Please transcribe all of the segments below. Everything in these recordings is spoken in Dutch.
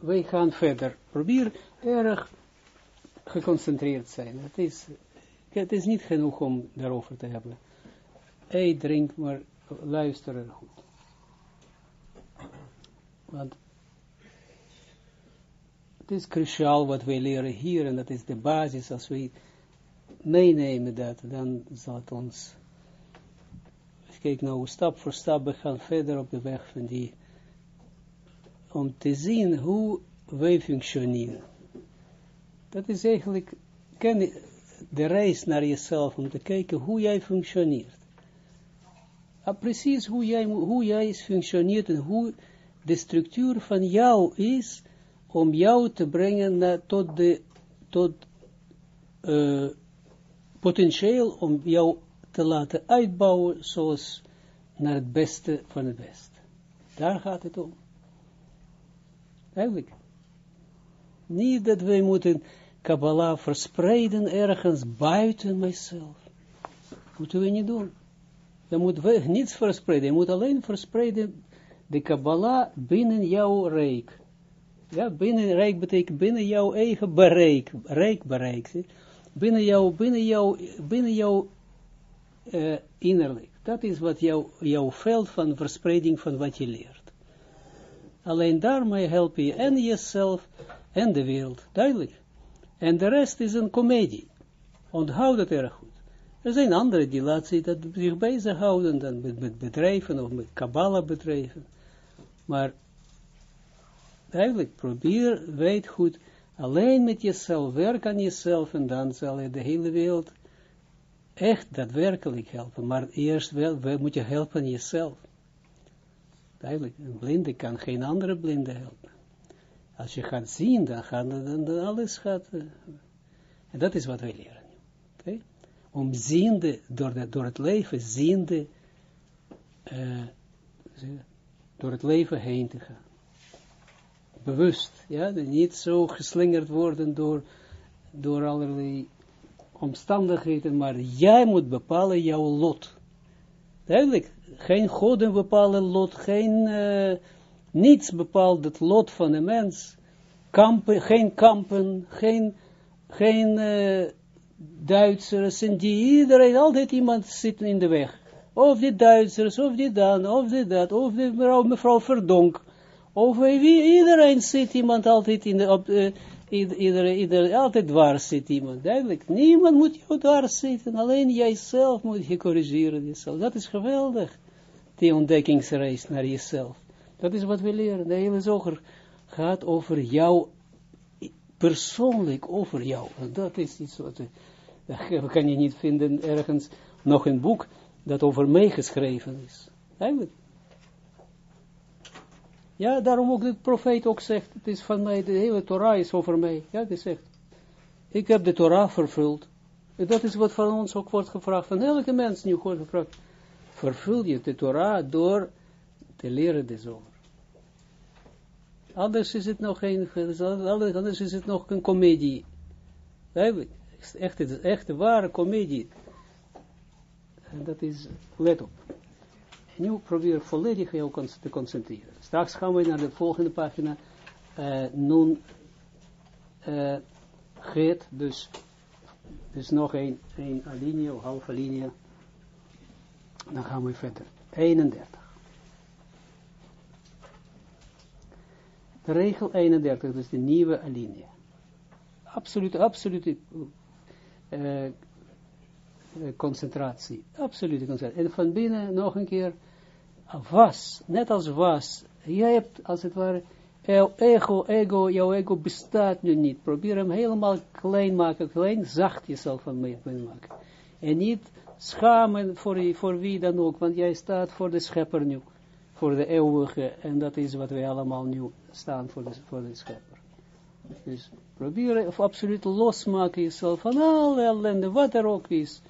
wij gaan verder. Probeer erg geconcentreerd zijn. Het is, het is niet genoeg om daarover te hebben. Eet, drink, maar luister goed. Want het is cruciaal wat wij leren hier, en dat is de basis. Als we meenemen dat, dan zal het ons... Kijk nou, stap voor stap, we gaan verder op de weg van die... Om te zien hoe wij functioneren. Dat is eigenlijk de reis naar jezelf, om te kijken hoe jij functioneert. Ah, precies hoe jij, hoe jij functioneert en hoe de structuur van jou is, om jou te brengen naar, tot de, tot uh, potentieel om jou te laten uitbouwen zoals naar het beste van het beste. Daar gaat het om. Eigenlijk. Niet dat wij moeten Kabbalah verspreiden ergens buiten mijzelf. Moeten we niet doen. Je moet niets verspreiden. Je moet alleen verspreiden de Kabbalah binnen jouw rijk. Ja, binnen rijk betekent binnen jouw eigen bereik. Rijk bereik. Binnen jouw, binnen jouw, binnen jouw uh, innerlijk. Dat is wat jouw, jouw veld van verspreiding van wat je leert. Alleen daarmee help je en jezelf en de wereld. Duidelijk. En de rest is een komedie. Onthoud het erg goed. Er zijn anderen die laten zich, dat zich bezighouden dan met, bedrijven of met kabbala bedrijven. Maar eigenlijk probeer, weet goed, alleen met jezelf, werk aan jezelf en dan zal je de hele wereld echt daadwerkelijk helpen. Maar eerst moet je helpen jezelf. Duidelijk, een blinde kan geen andere blinde helpen. Als je gaat zien, dan gaat dan, alles gaat. Uh, en dat is wat wij leren. Okay? Om ziende, door, door het leven ziende, uh, door het leven heen te gaan. Bewust, ja, niet zo geslingerd worden door, door allerlei omstandigheden, maar jij moet bepalen jouw lot. Duidelijk, geen goden bepalen lot, geen... Uh, niets bepaalt het lot van een mens. Kampen, geen kampen, geen, geen uh, Duitsers, en die iedereen, altijd iemand zit in de weg. Of die Duitsers, of die dan, of die dat, of die mevrouw, mevrouw Verdonk. Of wie, iedereen zit iemand altijd in de, op, uh, iedereen, iedereen, altijd dwars zit iemand. Duidelijk, niemand moet jou dwars zitten, alleen jijzelf moet je corrigeren. Dat is geweldig, die ontdekkingsreis naar jezelf. Dat is wat we leren. De hele zoger gaat over jou, persoonlijk over jou. Dat is iets wat, dat kan je niet vinden ergens nog een boek dat over mij geschreven is. Eigenlijk. Ja, daarom ook de profeet ook zegt, het is van mij, de hele Torah is over mij. Ja, die zegt, ik heb de Torah vervuld. En dat is wat van ons ook wordt gevraagd, van elke mens nu wordt gevraagd. Vervul je de Torah door te leren de zomer. Anders is het nog geen, anders is het nog een komedie. Echt, echt, echt ware komedie. En dat is, let op. Nu probeer volledig jou te concentreren. Straks gaan we naar de volgende pagina. Uh, nun geet, dus, dus nog een, een alinea, halve alinea. Dan gaan we verder. 31. regel 31, dus de nieuwe alinea. Absolute, absolute uh, concentratie. Absolute concentratie. En van binnen nog een keer was, net als was. Jij hebt als het ware ego, ego, jouw ego bestaat nu niet. Probeer hem helemaal klein maken, klein, zacht jezelf van maken. En niet schamen voor, voor wie dan ook, want jij staat voor de schepper nu voor de eeuwige, en dat is wat wij allemaal nu staan voor de, voor de schepper. Dus probeer of absoluut losmaken jezelf van alle ellende, wat er ook is.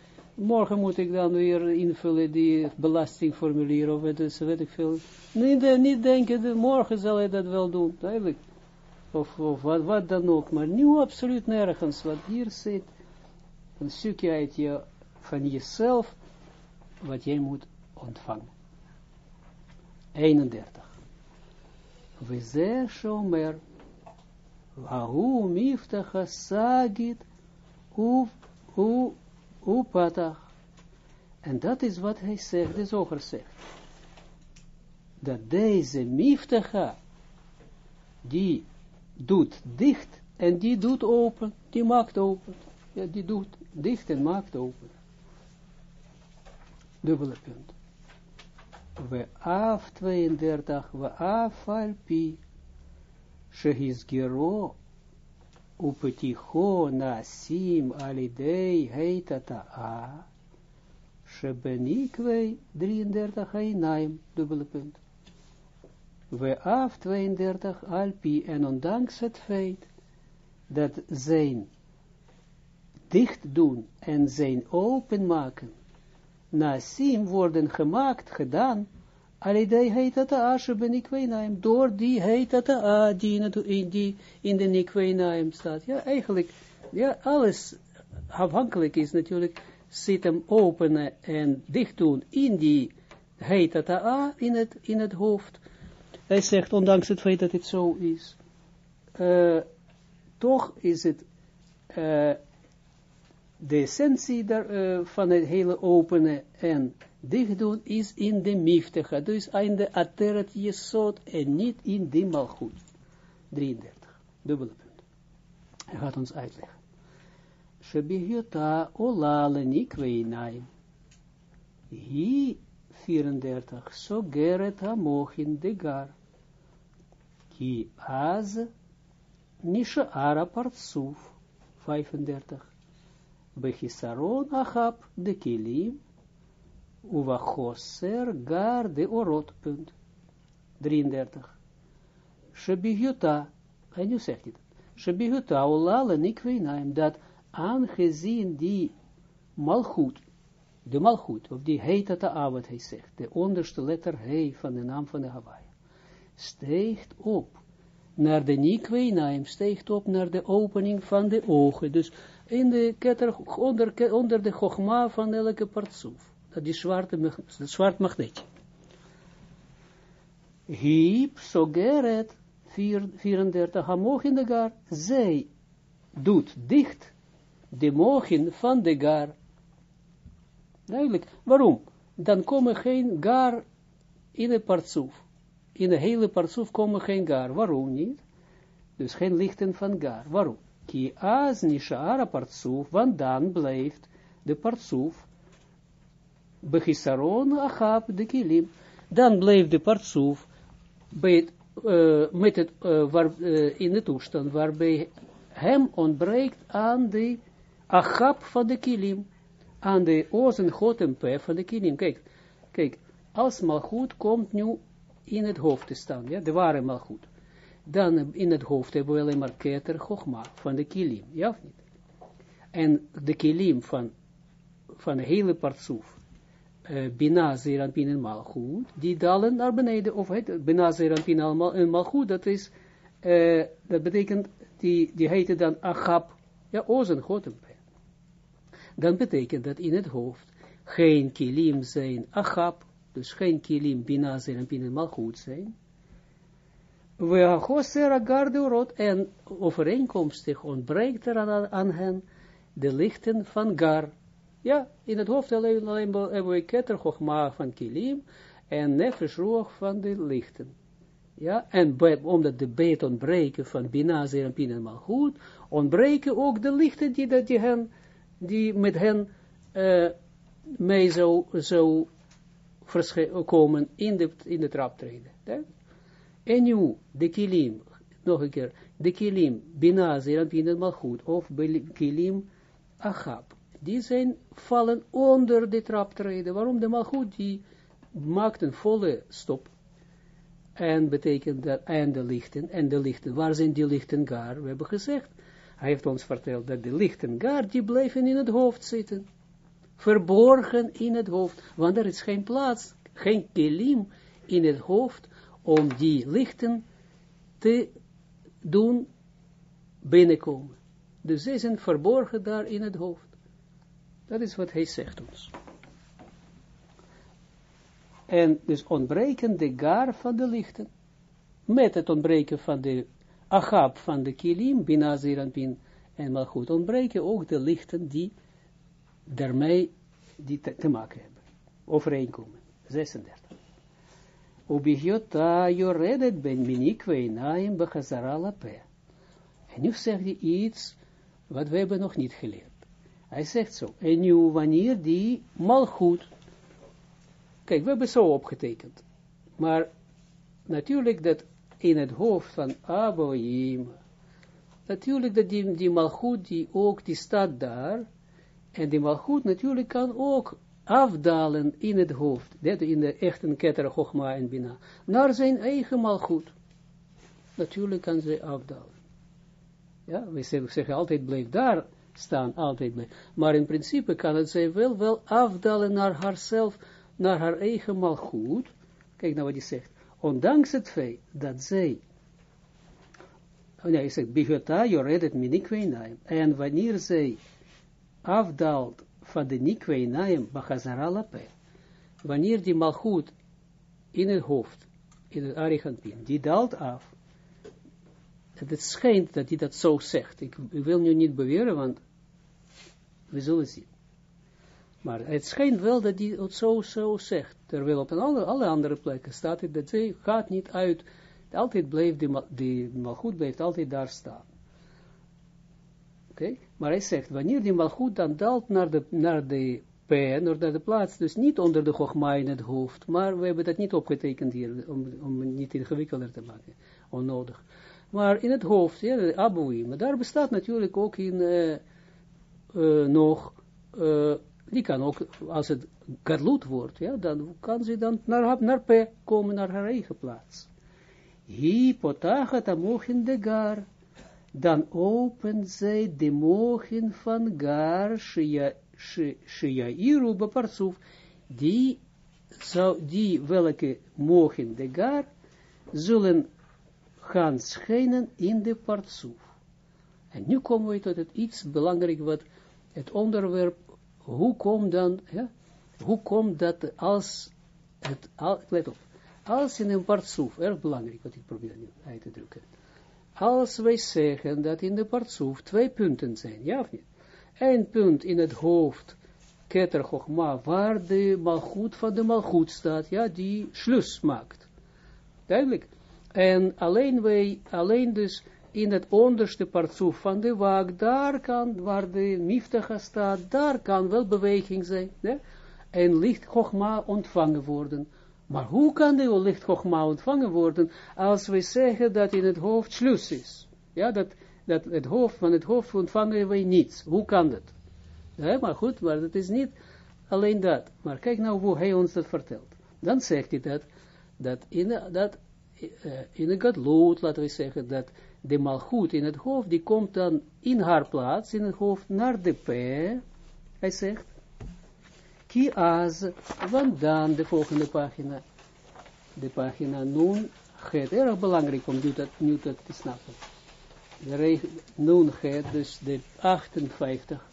Morgen moet ik dan weer invullen die belastingformulier, of weet, weet ik veel. Niet, niet denken, morgen zal ik dat wel doen, duidelijk. Of, of wat, wat dan ook, maar nu absoluut nergens, wat hier zit, een stukje uit je, van jezelf, wat jij moet ontvangen. 31. We ze shomer Wahu miftacha sagit u, u, u patach. En dat is wat hij zegt, de zoger zegt. Dat deze miftacha, die doet dicht en die doet open, die maakt open. Ja, die doet dicht en maakt open. Dubbele punt. We af 32, we af alpi, shehisgero, upeticho nasim alidei heitata a, shebenikwe 33 einaim, dubbele punt. We af 32 alpi, en ondanks het feit, dat zijn dicht doen en zijn openmaken, nasim worden gemaakt, gedaan, alidei ashe ben ikweinaim, door die het a, die in, die in de nikweinaim staat. Ja, eigenlijk, ja, alles afhankelijk is natuurlijk, zit hem openen en dicht doen in die het a, in het, in het hoofd. Hij zegt, ondanks het feit dat het zo is, uh, toch is het uh, de essentie daar, uh, van het hele openen en dicht doen is in de miftige, dus in de ateret jesot en niet in de malchut. 33, dubbele punt. Hij gaat ons uitleggen. Shebihyota olale nikweinaim. Hi 34, so geret hamochin de gar. Ki az Nishaara partsuf, 35. Bechisaron achab de kilim, uvachoser gar de orot, punt. 33. Shebihuta, en nu zegt hij dat. Shebihuta, olala nikweinaim, dat aangezien die malchut, de malchut, of die heet dat de wat hij zegt, de onderste letter he van de naam van de Hawaii, steegt op naar de nikweinaim, steekt op naar de opening van de ogen. Dus in de ketter, onder, onder de chogma van elke partsoef. Dat die zwarte, zwart magneetje. Hiep, sogeret, 34, hamochin de gar, zij doet dicht de mogen van de gar. Duidelijk, waarom? Dan komen geen gar in de partsoef in de hele parsoef komen geen gar. Waarom niet? Dus geen lichten van gar. Waarom? Ki az nishara parsoef, want dan blijft de parsoef begisaron achab de kilim. Dan blijft de parsoef bij uh, met het, uh, uh, in de toestand waarbij hem ontbreekt aan de achab van de kilim, aan de ozen, god en p van de kilim. Kijk, kijk, als malgoed komt nu in het hoofd te staan, ja, de ware malgoed. Dan in het hoofd hebben we alleen maar keter van de kilim, ja of niet? En de kilim van, van de hele partsoef, uh, bina, malgoed, die dalen naar beneden, of het, bina, zeranpin en malgoed, dat is, uh, dat betekent, die, die heette dan agap, ja, ozen, gotempe. Dan betekent dat in het hoofd geen kilim zijn agap, dus geen kilim bina zijn en malchut zijn. We hoser agar de rot en overeenkomstig ontbreekt er aan hen de lichten van gar. Ja, in het hoofd alleen, alleen hebben we ketter van kilim en nefesh roog van de lichten. Ja, en omdat de beet ontbreken van bina zeer en en malchut, ontbreken ook de lichten die, die, hen, die met hen uh, mee zo, zo komen in de, in de traptreden. En nu, de kilim, nog een keer, de kilim, bina, zeranpin malchut, of kilim, achab, die zijn, vallen onder de traptreden. Waarom? De malchut, die maakt een volle stop. En betekent dat, en de lichten, en de lichten, waar zijn die lichten gar? We hebben gezegd, hij heeft ons verteld dat de lichten gar, die blijven in het hoofd zitten verborgen in het hoofd, want er is geen plaats, geen kelim in het hoofd, om die lichten te doen binnenkomen. Dus ze zijn verborgen daar in het hoofd. Dat is wat hij zegt ons. En dus ontbreken de gar van de lichten, met het ontbreken van de Achab van de kilim, bina zeranpin en malchut, ontbreken ook de lichten die daarmee die te, maken hebben, overeenkomen. 36. Ubigiota joredet ben minikwe naim bechazara lape. En nu zegt hij iets wat we hebben nog niet geleerd. Hij zegt zo, en nu wanneer die malchut, kijk, we hebben zo opgetekend, maar natuurlijk dat in het hoofd van Aboim, natuurlijk dat die, die malchut, die ook, die staat daar, en die malchut natuurlijk kan ook afdalen in het hoofd, dat in de echte ketter, Chogma en Bina, naar zijn eigen malchut. Natuurlijk kan ze afdalen. Ja, we zeggen altijd blijf daar staan, altijd blijf. Maar in principe kan het zij wel, wel afdalen naar haarzelf, naar haar eigen malchut. Kijk nou wat hij zegt. Ondanks het feit dat zij, oh nee, hij zegt, bigota joredet minikweinaim. En wanneer zij afdaalt van de nikweinaim, bachazara lape, wanneer die malchut in het hoofd, in het arigantin, die daalt af, het schijnt dat hij dat zo zegt. Ik, wil nu niet beweren, want we zullen zien. Maar het schijnt wel dat hij het zo, zo zegt. Terwijl op alle, alle andere plekken staat het dat hij gaat niet uit. Altijd blijft die, die malgoed blijft altijd daar staan. Oké? Maar hij zegt, wanneer die malgoed dan daalt naar de, naar de P, naar de plaats, dus niet onder de gogma in het hoofd, maar we hebben dat niet opgetekend hier, om, om het niet ingewikkelder te maken, onnodig. Maar in het hoofd, ja, de maar daar bestaat natuurlijk ook in uh, uh, nog, uh, die kan ook, als het gadloed wordt, ja, dan kan ze dan naar, naar P komen, naar haar eigen plaats. Hi potachat amochin de gar, dan opent zij de mochen van gar, shia iru beparsuf, die, zou, die welke mochen de gar, zullen gaan schijnen in de partsoef. En nu komen we tot het iets belangrijk wat het onderwerp, hoe komt dan, ja, hoe komt dat als, het, let op, als in een partsoef, erg belangrijk wat ik probeer nu uit te drukken, als wij zeggen dat in de partsoef twee punten zijn, ja of niet? Eén punt in het hoofd, keter Chochma, waar de malgoed van de malgoed staat, ja, die slus maakt. Duidelijk. En alleen wij, alleen dus in het onderste partsoef van de waak, daar kan, waar de miftaga staat, daar kan wel beweging zijn, en licht Chogma ontvangen worden. Maar hoe kan de licht Chogma ontvangen worden, als we zeggen dat in het hoofd slus is? Ja, dat, dat het hoofd, van het hoofd ontvangen wij niets. Hoe kan dat? Maar goed, maar dat is niet alleen dat. Maar kijk nou hoe hij ons dat vertelt. Dan zegt hij dat, dat in, dat in een gadloed, laten we zeggen, dat de malgoed in het hoofd, die komt dan in haar plaats, in het hoofd, naar de P. Hij zegt, ki az, want dan de volgende pagina, de pagina nun het, erg belangrijk om nu dat, te snappen. De regel, nun het, dus de 58,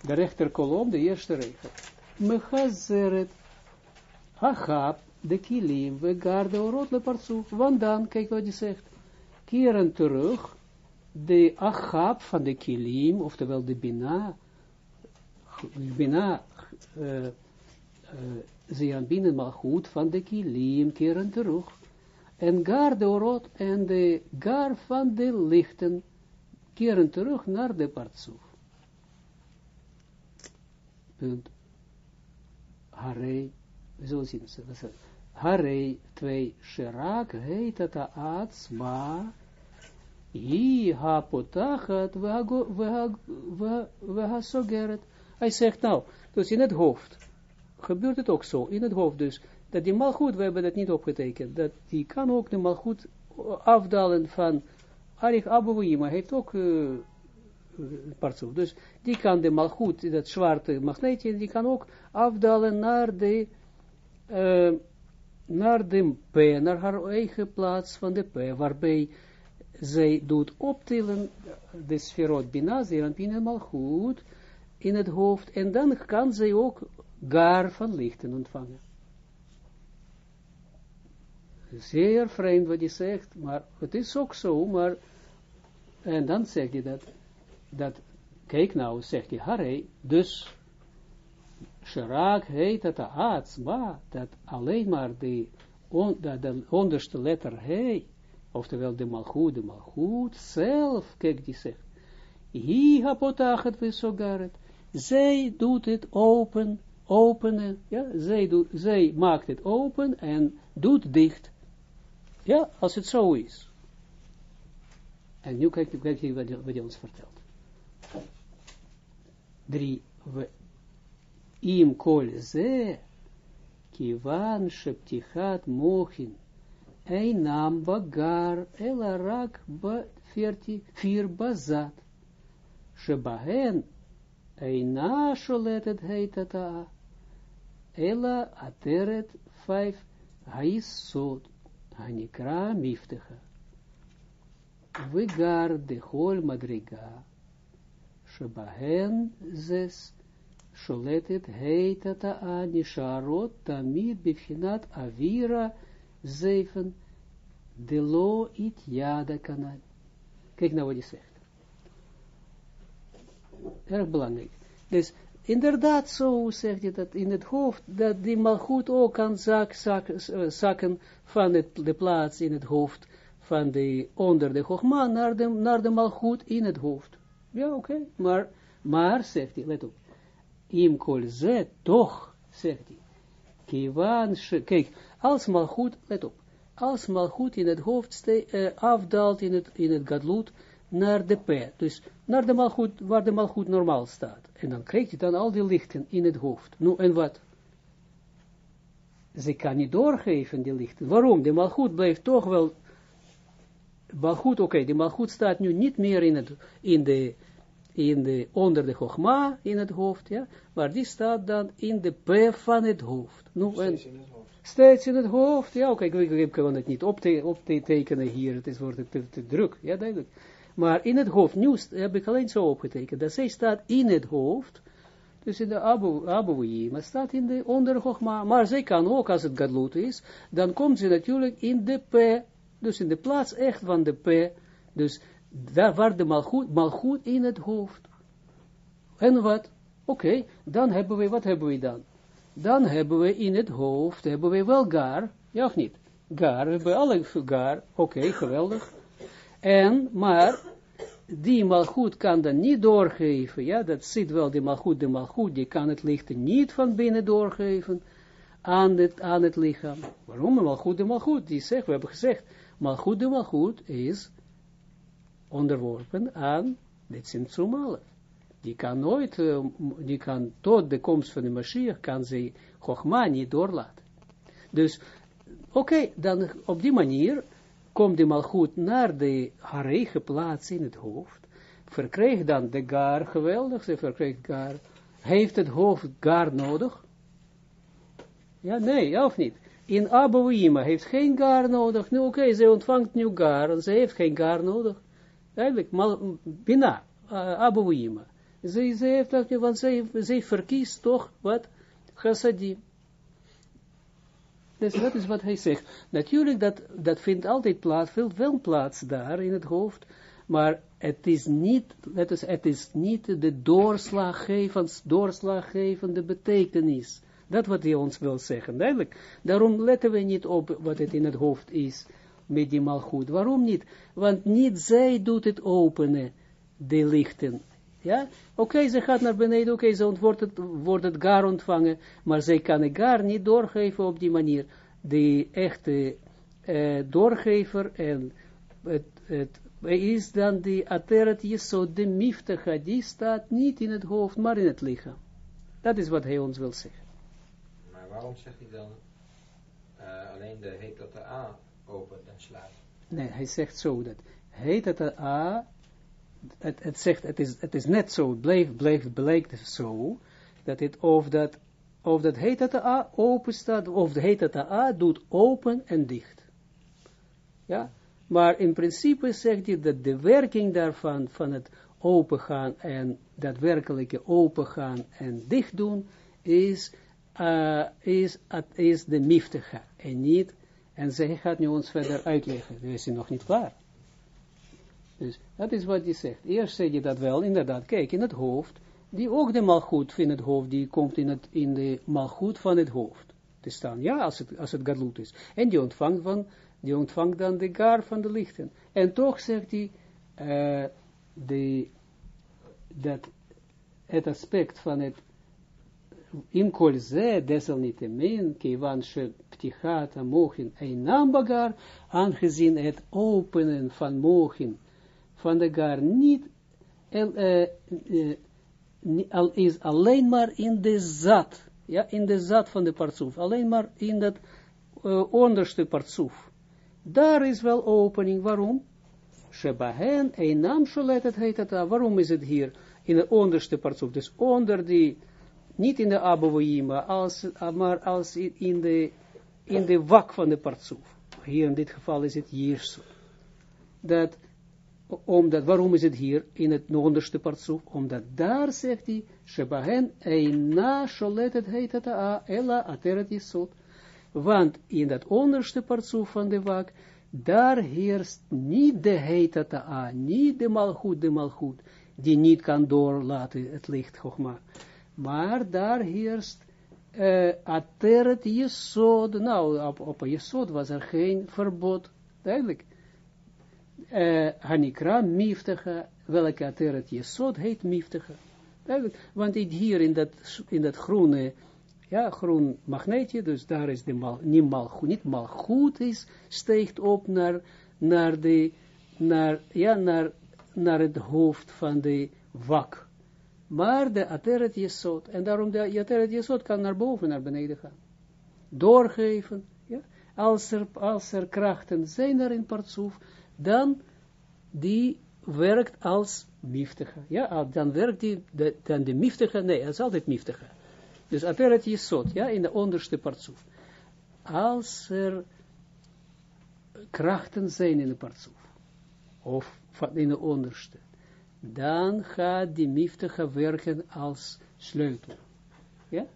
de rechterkolom, de eerste regel. Mechazeret, Achab, de kilim, we garde orot le parsoef. Want dan, kijk wat hij zegt, keren terug, de achab van de kilim, oftewel de bina, bina, uh, uh, binnen maar goed van de kilim, keren terug. En gar de orot en de gar van de lichten, keren terug naar de partsoef. Punt. Harei, we zullen zien, Harei 2 Shirak heet het Atzma Hi ha potachat sogeret. Hij zegt nou, dus in het hoofd gebeurt het ook zo, in het hoofd dus, dat die malgoed, we hebben dat niet opgetekend, dat die kan ook de malgoed afdalen van Arich Abouima, heeft ook uh, partsoef. Dus die kan de malgoed, dat zwarte magneetje, die kan ook afdalen naar de uh, naar de P, naar haar eigen plaats van de P, waarbij zij doet optillen de sferot bina, zeer helemaal goed in het hoofd, en dan kan zij ook gar van lichten ontvangen. zeer vreemd wat je zegt, maar het is ook zo, maar, en dan zeg je dat, dat, kijk nou, zegt hij, Harry, dus, Sharak heet het Aatsma, dat alleen maar de, on, dat de onderste letter he, oftewel de malchut, de malchut zelf, kijk die zegt, hi hapotachet visogaret, zij doet het open, openen, ja, zij, doet, zij maakt het open en doet dicht. Ja, als het zo is. En nu kijk, je wat hij ons vertelt. Drie, we, im kol ze, kivan sheptichat mochin, einam bagar, elarak ba vier bazat, shebahen, eina sholetet heitata, ela ateret vijf, haisod, Hanikra miftecha. Vigar de hol madriga. Shebahen zes. Sholetet heitata ani sharot tamid bifhinat avira zeven. De lo it yada kanal. Kijk nou wat hij zegt. Erg belangrijk. Dus inderdaad zo zegt je dat in het hoofd, dat die malgoed ook kan zak, zak, van het, de plaats in het hoofd, van de, onder de hoogma naar de, naar de malgoed in het hoofd. Ja, oké, maar, maar, zegt hij, let op, im kol ze, toch, zegt hij, kiwan, kijk, als malgoed, let op, als malgoed in het hoofd uh, afdaalt in het, in het gadloed, naar de P, dus naar de malgoed, waar de malgoed normaal staat. En dan krijgt hij dan al die lichten in het hoofd. Nu, en wat? Ze kan niet doorgeven, die lichten. Waarom? De malgoed blijft toch wel, malgoed, oké, okay, de malgoed staat nu niet meer in, het, in de, in de, onder de chogma in het hoofd, ja, maar die staat dan in de P van het hoofd. Nu, steeds in het hoofd. Steeds in het hoofd, ja, oké, okay, ik, ik, kan het niet op te, op te tekenen hier, het is, wordt te, te druk, ja, duidelijk. Maar in het hoofd, nu heb ik alleen zo opgetekend, dat zij staat in het hoofd, dus in de Abu, Abu maar staat in de ondergogma, maar zij kan ook, als het gadlut is, dan komt ze natuurlijk in de P, dus in de plaats echt van de P, dus daar waar de malgoed, malgoed in het hoofd. En wat? Oké, dan hebben we, wat hebben we dan? Dan hebben we in het hoofd, hebben we wel gar, ja of niet? Gar, we hebben alle gar, oké, geweldig. En, maar, die malgoed kan dan niet doorgeven, ja, dat zit wel, die malgoed, de malgoed, die kan het licht niet van binnen doorgeven aan het, aan het lichaam. Waarom? Malgoed, de malgoed, die zegt, we hebben gezegd, malgoed, de malgoed is onderworpen aan dit Tzimtzum Die kan nooit, uh, die kan tot de komst van de Mashiach, kan ze Chogma niet doorlaten. Dus, oké, dan op die manier komt de malgoed naar de haar eigen plaats in het hoofd, verkrijgt dan de gar, geweldig, ze verkrijgt gar, heeft het hoofd gar nodig? Ja, nee, of niet? In Abouima heeft geen gar nodig, nu oké, okay, ze ontvangt nu gar, ze heeft geen gar nodig. Eigenlijk, bina, uh, Abouima. Ze, ze heeft dat, want ze verkiest toch, wat? Chassadim. Dus dat is wat hij zegt. Natuurlijk, dat, dat vindt altijd plaats, veel, veel plaats daar in het hoofd, maar het is niet, het is, het is niet de doorslaggevend, doorslaggevende betekenis. Dat wat hij ons wil zeggen, duidelijk. Daarom letten we niet op wat het in het hoofd is, met die. Waarom niet? Want niet zij doet het openen, de lichten. Ja, oké, okay, ze gaat naar beneden, oké, okay, ze wordt het, wordt het gar ontvangen, maar zij kan het gar niet doorgeven op die manier. De echte uh, doorgever en het, het is dan die ateret jesod, de miftige, die staat niet in het hoofd, maar in het lichaam. Dat is wat hij ons wil zeggen. Maar waarom zegt hij dan uh, alleen de heet A Nee, hij zegt zo dat heet A het, het zegt, het is, het is net zo, het blijkt zo, dat het of dat, of dat heet het A open staat, of de heet het A doet open en dicht. Ja, maar in principe zegt hij dat de werking daarvan, van het opengaan en daadwerkelijke opengaan en dicht doen, is, uh, is, is de miftige en niet En zij gaat nu ons verder uitleggen. We zijn nog niet klaar. Dus dat is wat hij zegt. Eerst zeg je dat wel, inderdaad. Kijk, in het hoofd, die ook de malgoed in het hoofd, die komt in, het, in de malgoed van het hoofd te staan. Ja, als het, als het gadlut is. En die ontvangt, van, die ontvangt dan de gar van de lichten. En toch zegt hij, de, dat het aspect van het in kol ze desalniettemin, ptichat mochin einam bagar, aangezien het openen van mochin van de gar niet el, al is alleen maar in de zat, ja, in de zat van de partsoef, alleen maar in dat onderste partsoef. Daar is wel opening, waarom? Shebahen, einam sholet het heet het, waarom is het hier in de onderste partsoef, dus onder die, niet in de maar als, maar als in de, in de wak van de partsoef. Hier in dit geval is het hier Dat omdat, waarom is het hier in het onderste partsoef? Omdat daar zegt hij, Shebahen eina sholetet a, ella ateret yisot. Want in dat onderste partsoef van de wak, daar heerst niet de heet a, niet de malgoed, de malgoed, die niet kan doorlaten het licht, gogma. Maar daar heerst uh, ateret yisot. Nou, op, op yisot was er geen verbod, duidelijk uh, Hanikra miftige, welke ateret jesod heet miftige. Want hier in dat, in dat groene, ja, groen magneetje, dus daar is de mal, niet mal, niet mal goed is, steekt op naar, naar de, naar, ja, naar, naar het hoofd van de wak. Maar de ateret jesod, en daarom de ateret jesod kan naar boven, naar beneden gaan. Doorgeven, ja, als er, als er krachten zijn er in partsoef, dan die werkt als miftige. Ja, dan werkt die, de, dan de miftige, nee, het is altijd miftige. Dus aperet jesot, ja, in de onderste partsoef. Als er krachten zijn in de partsoef, of in de onderste, dan gaat die miftige werken als sleutel. Ja?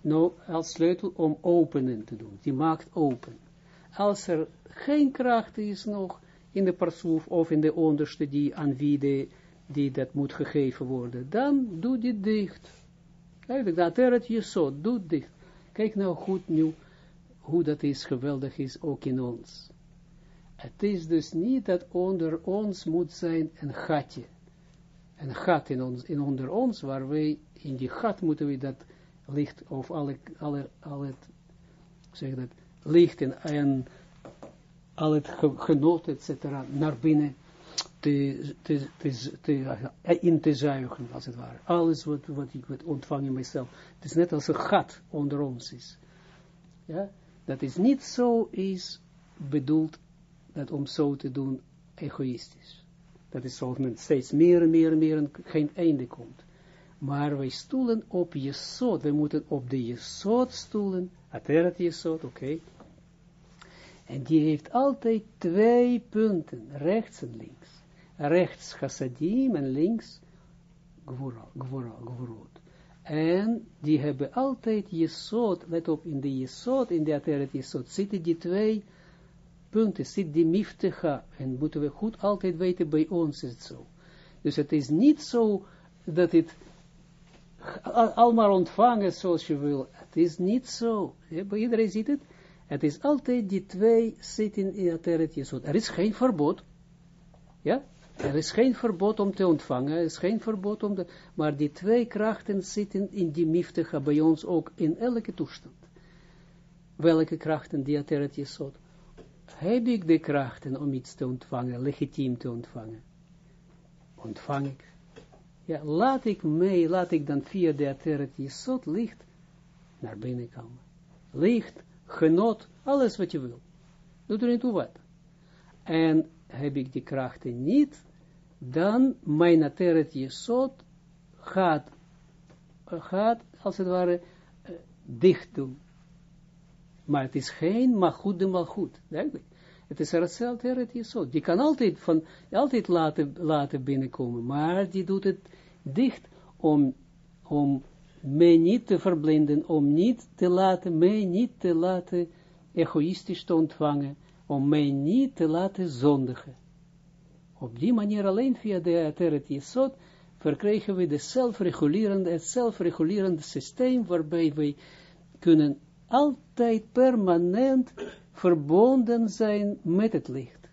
Nou, als sleutel om openen te doen. Die maakt open. Als er geen kracht is nog in de parsoef of in de onderste die aan wie de, die dat moet gegeven worden, dan doe die dicht. Eigenlijk, dat er het je zo, doe dicht. Kijk nou goed nu, hoe dat is, geweldig is, ook in ons. Het is dus niet dat onder ons moet zijn een gatje. Een gat in ons, in onder ons, waar wij, in die gat moeten we dat licht, of alle, alle, alle zeg dat, licht en, en al het genot, et cetera, naar binnen te, te, te, te, in te zuigen, als het ware. Alles wat, wat ik wat ontvang in mezelf. Het is net als een gat onder ons is. Ja? Dat is niet zo is bedoeld, dat om zo te doen, egoïstisch. Dat is zoals men steeds meer en meer en meer en geen einde komt. Maar wij stoelen op je soort, we moeten op de je soort stoelen, ateret soort, oké, en die heeft altijd twee punten, rechts en links. Rechts chassadim en links gvorot. En die hebben altijd jesot, let op, in de jesot, in de ateret jesot, zitten die twee punten, zit die miftecha. En moeten we goed altijd weten, bij ons is het zo. Dus het is niet zo dat het allemaal ontvangen zoals je wil. Het is niet zo. Bij iedereen ziet het. Het is altijd die twee zitten in het Jesod. Er is geen verbod. Ja? Er is geen verbod om te ontvangen. Er is geen verbod om te... Maar die twee krachten zitten in die miftige bij ons ook in elke toestand. Welke krachten die het Jesod? Heb ik de krachten om iets te ontvangen, legitiem te ontvangen? Ontvang ik. Ja, laat ik mee, laat ik dan via de Ateret Jesod licht naar binnen komen. Licht genot, alles wat je wil. Doet er niet toe wat. En heb ik die krachten niet, dan mijn ateret jesot gaat, gaat, als het ware, uh, dicht doen. Maar het is geen goed de. Duidelijk. Het is er hetzelfde ateret jesot. Die kan altijd, van, altijd laten, laten binnenkomen, maar die doet het dicht om, om mij niet te verblinden, om niet te laten, mij niet te laten egoïstisch te ontvangen, om mij niet te laten zondigen. Op die manier alleen via de Ateret Yesod verkrijgen we de zelfregulerende, het zelfregulerende systeem waarbij wij kunnen altijd permanent verbonden zijn met het licht.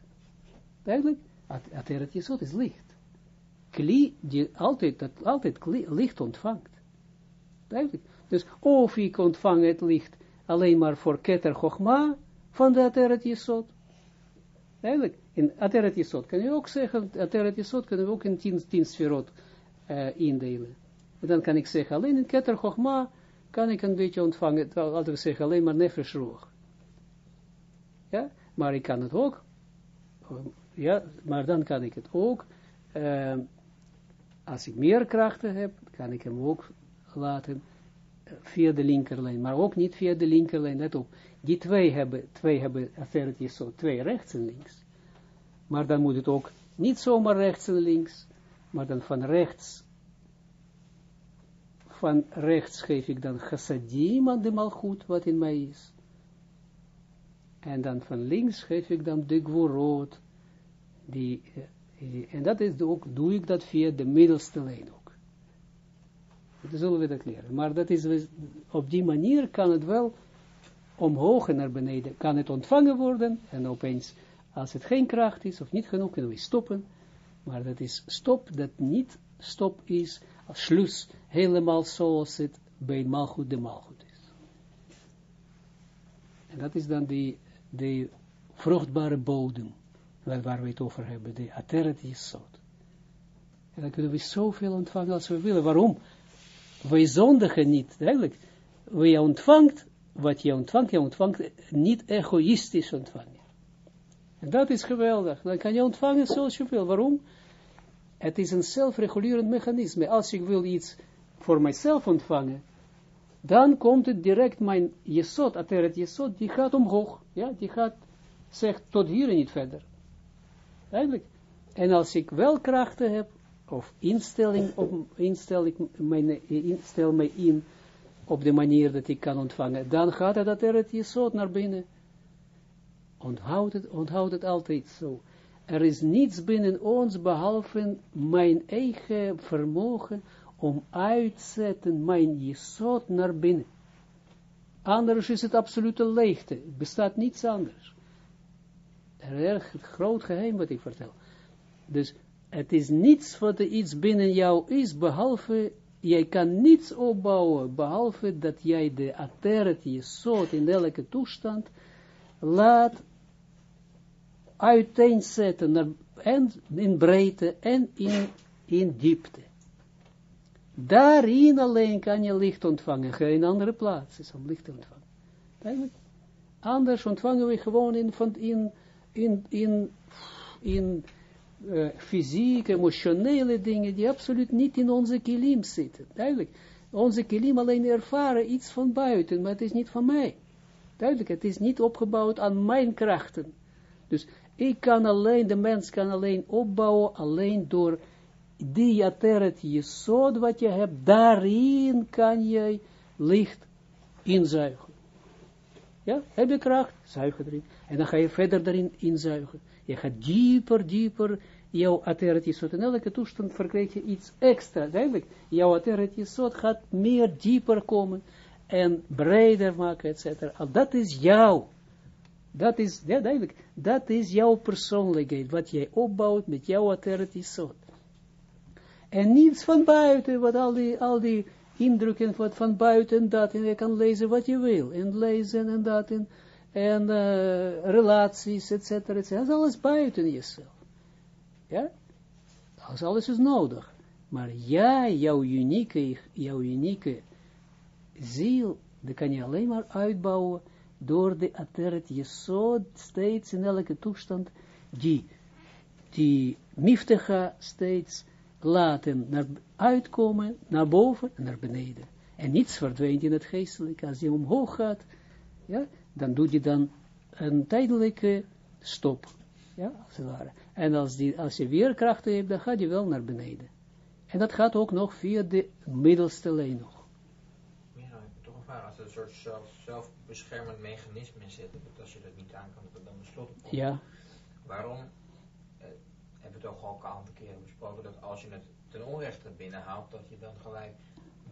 Duidelijk? Ateret Yesod is licht. Kli die altijd, dat altijd licht ontvangt. Duidelijk? Dus of ik ontvang het licht alleen maar voor Keter Chochma van de Ateret Yesod. Duidelijk? In Ateret Yesod kan je ook zeggen, Ateret Yesod kunnen we ook in tien, tien sferot uh, indelen. En dan kan ik zeggen, alleen in Keter Chochma kan ik een beetje ontvangen, laten we zeggen, alleen maar nefesh roog. Ja, maar ik kan het ook, ja, maar dan kan ik het ook, uh, als ik meer krachten heb, kan ik hem ook laten uh, via de linkerlijn, maar ook niet via de linkerlijn, let op. Die twee hebben, twee hebben, Ateret zo, twee rechts en links. Maar dan moet het ook niet zomaar rechts en links, maar dan van rechts, van rechts geef ik dan chassadim aan de malgoed, wat in mij is. En dan van links geef ik dan de gworot, die, eh, en dat is ook, doe ik dat via de middelste lijn ook. Dat zullen we dat leren. Maar dat is, op die manier kan het wel omhoog en naar beneden, kan het ontvangen worden, en opeens als het geen kracht is, of niet genoeg, kunnen we stoppen. Maar dat is stop, dat niet stop is, slus, helemaal zoals het bij malgoed de malgoed is. En dat is dan die, vruchtbare bodem, waar, we het over hebben, de ateret jesot. En dan kunnen we zoveel ontvangen als we willen. Waarom? Wij zondigen niet, eigenlijk. Wij ontvangt, wat je ontvangt, je ontvangt niet egoïstisch ontvangen. En dat is geweldig. Dan kan je ontvangen zoals je wil. Waarom? Het is een zelfregulerend mechanisme. Als ik wil iets voor mijzelf ontvangen, dan komt het direct mijn jesot, ateret jesot, die gaat omhoog. Ja, die gaat, zegt tot hier niet verder. Eigenlijk. En als ik wel krachten heb, of instelling, op, instel, ik mijn, instel mij in op de manier dat ik kan ontvangen, dan gaat het ateret jesot naar binnen. Onthoud het, onthoud het altijd zo. Er is niets binnen ons behalve mijn eigen vermogen om uitzetten mijn jesot naar binnen. Anders is het absolute leegte. Het bestaat niets anders. Een erg groot geheim wat ik vertel. Dus het is niets wat er iets binnen jou is, behalve, jij kan niets opbouwen, behalve dat jij de ateret jesot in elke toestand laat uiteenzetten naar, en in breedte en in, in diepte. Daarin alleen kan je licht ontvangen, geen andere plaats is om licht te ontvangen. Anders ontvangen we gewoon in, in, in, in, in uh, fysiek, emotionele dingen, die absoluut niet in onze kilim zitten. Duidelijk. Onze kilim alleen ervaren iets van buiten, maar het is niet van mij. Duidelijk, het is niet opgebouwd aan mijn krachten. Dus ik kan alleen, de mens kan alleen opbouwen, alleen door die ateret jesod wat je hebt, daarin kan je licht inzuigen. Ja, heb je kracht, zuigen erin. En dan ga je verder daarin inzuigen. Je gaat dieper, dieper, jouw ateret jesod. In elke toestand verkrijg je iets extra, duidelijk. Jouw ateret jesod gaat meer dieper komen en breder maken, etc. Dat is jou. Dat is, ja, duidelijk, dat is jouw persoonlijkheid, wat jij opbouwt met jouw jesod. En niets van buiten, wat al die, al die indrukken wat van buiten dat, en je kan lezen wat je wil, en lezen en dat, en, en uh, relaties, et cetera, et cetera. Dat is alles buiten jezelf. Ja? Dat is alles is nodig. Maar jij, jouw unieke, jouw unieke ziel, dat kan je alleen maar uitbouwen door de ateret jesod, steeds in elke toestand, die, die miftecha steeds laten naar uitkomen, naar boven en naar beneden. En niets verdwijnt in het geestelijke. Als je omhoog gaat, ja, dan doe je dan een tijdelijke stop. Ja, als het ware. En als, die, als je weer krachten hebt, dan gaat je wel naar beneden. En dat gaat ook nog via de middelste lijn nog. Ja, toch een vraag. Als het soort zelf, zelfbeschermend mechanisme in zit. Dat als je dat niet aan kan, dat het dan de slot komt. Ja, Waarom, eh, hebben we toch al een aantal keren besproken, dat als je het ten onrechte binnenhaalt, dat je dan gelijk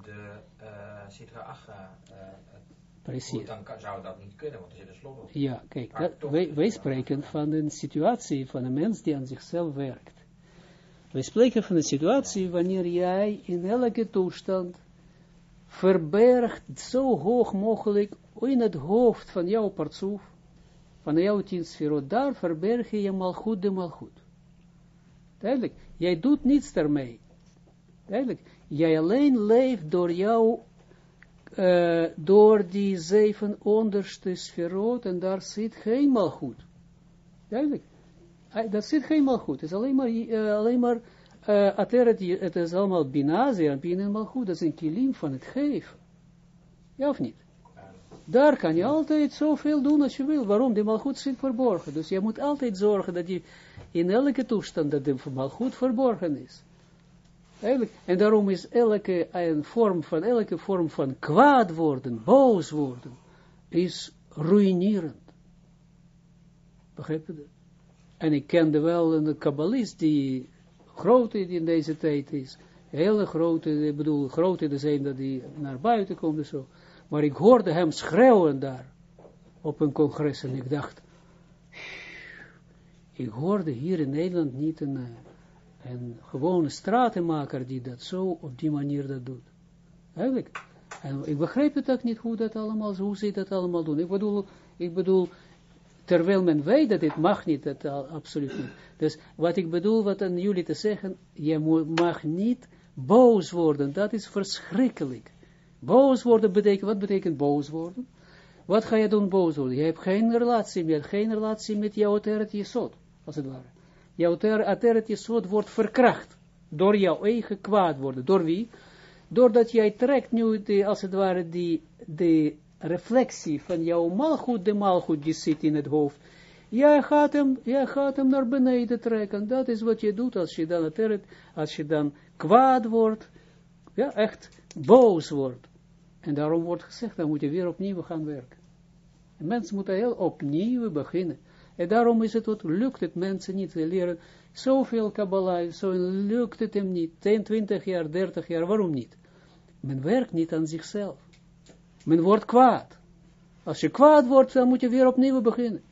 de eh Citra Agra, eh, het- precies. dan kan, zou dat niet kunnen, want er zit een slot op. Ja, kijk, dat, toch wij, het spreken van een situatie van een mens die aan zichzelf werkt. Wij spreken van een situatie wanneer jij in elke toestand verbergt zo hoog mogelijk in het hoofd van jouw partsoef, van jouw tien sferot, daar verberg je je malgoed de malgoed. Duidelijk, jij doet niets daarmee. Duidelijk, jij alleen leeft door jou eh, door die zeven onderste sferot en daar zit geen malgoed. Duidelijk. Eh, Dat zit geen malgoed. Het is alleen maar, eh, alleen maar eh, ateret, het is allemaal binazie en bin en malgoed. Dat is een kilim van het geven. Ja of niet? Daar kan je altijd zoveel doen als je wil. Waarom? Die malgoed zit verborgen. Dus je moet altijd zorgen dat je in elke toestand dat de malgoed verborgen is. Eigenlijk. En daarom is elke een vorm van, elke vorm van kwaad worden, boos worden, is ruïnerend. Begrijp je dat? En ik kende wel een kabbalist die groot in deze tijd is. Hele grote, ik bedoel, groot in de zin dat hij naar buiten komt en zo. Maar ik hoorde hem schreeuwen daar op een congres en ik dacht, ik hoorde hier in Nederland niet een, eh, een gewone stratenmaker die dat zo op die manier dat doet. Eigenlijk. En ik begrijp het ook niet hoe dat allemaal, hoe ze dat allemaal doen. Ik bedoel, ik bedoel, terwijl men weet dat dit mag niet, dat al, absoluut niet. Dus wat ik bedoel, wat aan jullie te zeggen, je mag niet boos worden, dat is verschrikkelijk. Boos worden betekent, wat betekent boos worden? Wat ga je doen boos worden? Je hebt geen relatie meer, geen relatie met jouw ateret jesot, als het ware. Jouw ateret jesot wordt verkracht, door jouw eigen kwaad worden. Door wie? Doordat jij trekt nu, als het ware, die, de reflectie van jouw malgoed, de malgoed die zit in het hoofd. Jij gaat hem, jij gaat hem naar beneden trekken. Dat is wat je doet als je dan ateret, als je dan kwaad wordt, ja, echt boos wordt. En daarom wordt gezegd, dan moet je weer opnieuw gaan werken. En mensen moeten heel opnieuw beginnen. En daarom is het, wat lukt het mensen niet, ze leren zoveel Kabbalah, zo lukt het hem niet, 10, 20 jaar, 30 jaar, waarom niet? Men werkt niet aan zichzelf. Men wordt kwaad. Als je kwaad wordt, dan moet je weer opnieuw beginnen.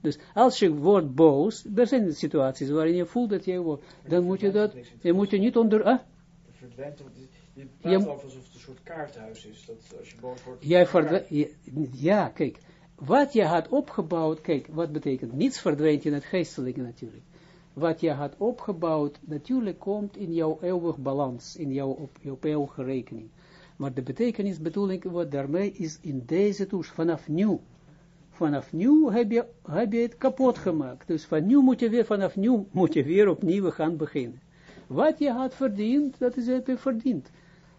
Dus als je wordt boos, er zijn situaties waarin je voelt dat je wordt, dan moet je dat, je moet je niet onder, ah, want je praat over alsof het een soort kaarthuis is. Dat als je boos wordt... Jij verdwijnt, ja, kijk, wat je had opgebouwd, kijk, wat betekent, niets verdwijnt in het geestelijke natuurlijk. Wat je had opgebouwd, natuurlijk komt in jouw eeuwig balans, in jouw op, op eeuwige rekening. Maar de betekenis, bedoel ik, wat daarmee is in deze toestand, vanaf nu. Vanaf nu heb je, heb het kapot gemaakt. Dus van nu moet je weer, vanaf nu moet je weer opnieuw gaan beginnen. Wat je had verdiend, dat is heb je verdiend.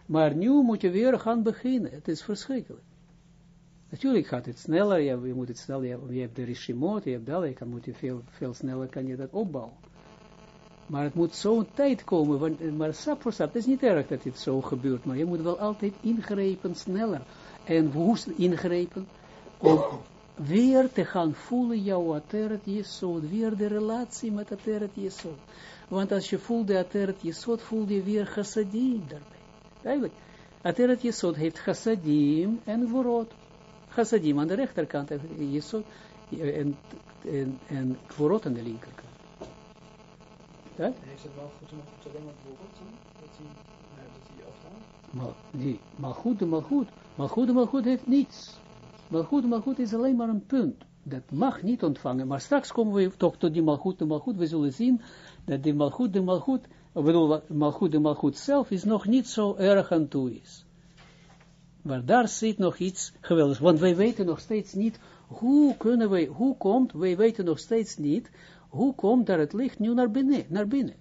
Maar nu moet je weer gaan beginnen. Het is verschrikkelijk. Natuurlijk gaat het sneller, je, je moet het sneller, je, je hebt de rishimot, je hebt dat, je moet je veel, veel sneller kan je dat opbouwen. Maar het moet zo'n tijd komen, want, maar stap voor stap, het is niet erg dat dit zo gebeurt, maar je moet wel altijd ingrepen sneller. En hoe ingrepen? Om weer te gaan voelen jouw ateret jesod, weer de relatie met ateret jesod. Want als je voelt de ateret jesod, voel je weer chassadim daarbij. Eigenlijk, ateret jesod heeft chassadim en vorot. Chassadim aan de rechterkant jesod en, en, en vorot aan de linkerkant. Heeft het wel goed om goed alleen maar bijvoorbeeld? Dat hij, nou, dat hij afhaalt? Maar, die, maar goed, maar goed, maar goed, maar goed heeft niets. Maar goed, maar goed is alleen maar een punt. Dat mag niet ontvangen. Maar straks komen we toch tot die malgoed, de malgoed. We zullen zien dat die malgoed, de malgoed, ik bedoel, malgoed, de malgoed zelf is nog niet zo erg aan toe is. Maar daar zit nog iets geweldigs. Want wij weten nog steeds niet, hoe kunnen wij, hoe komt, wij weten nog steeds niet, hoe komt dat het licht nu naar binnen, naar binnen.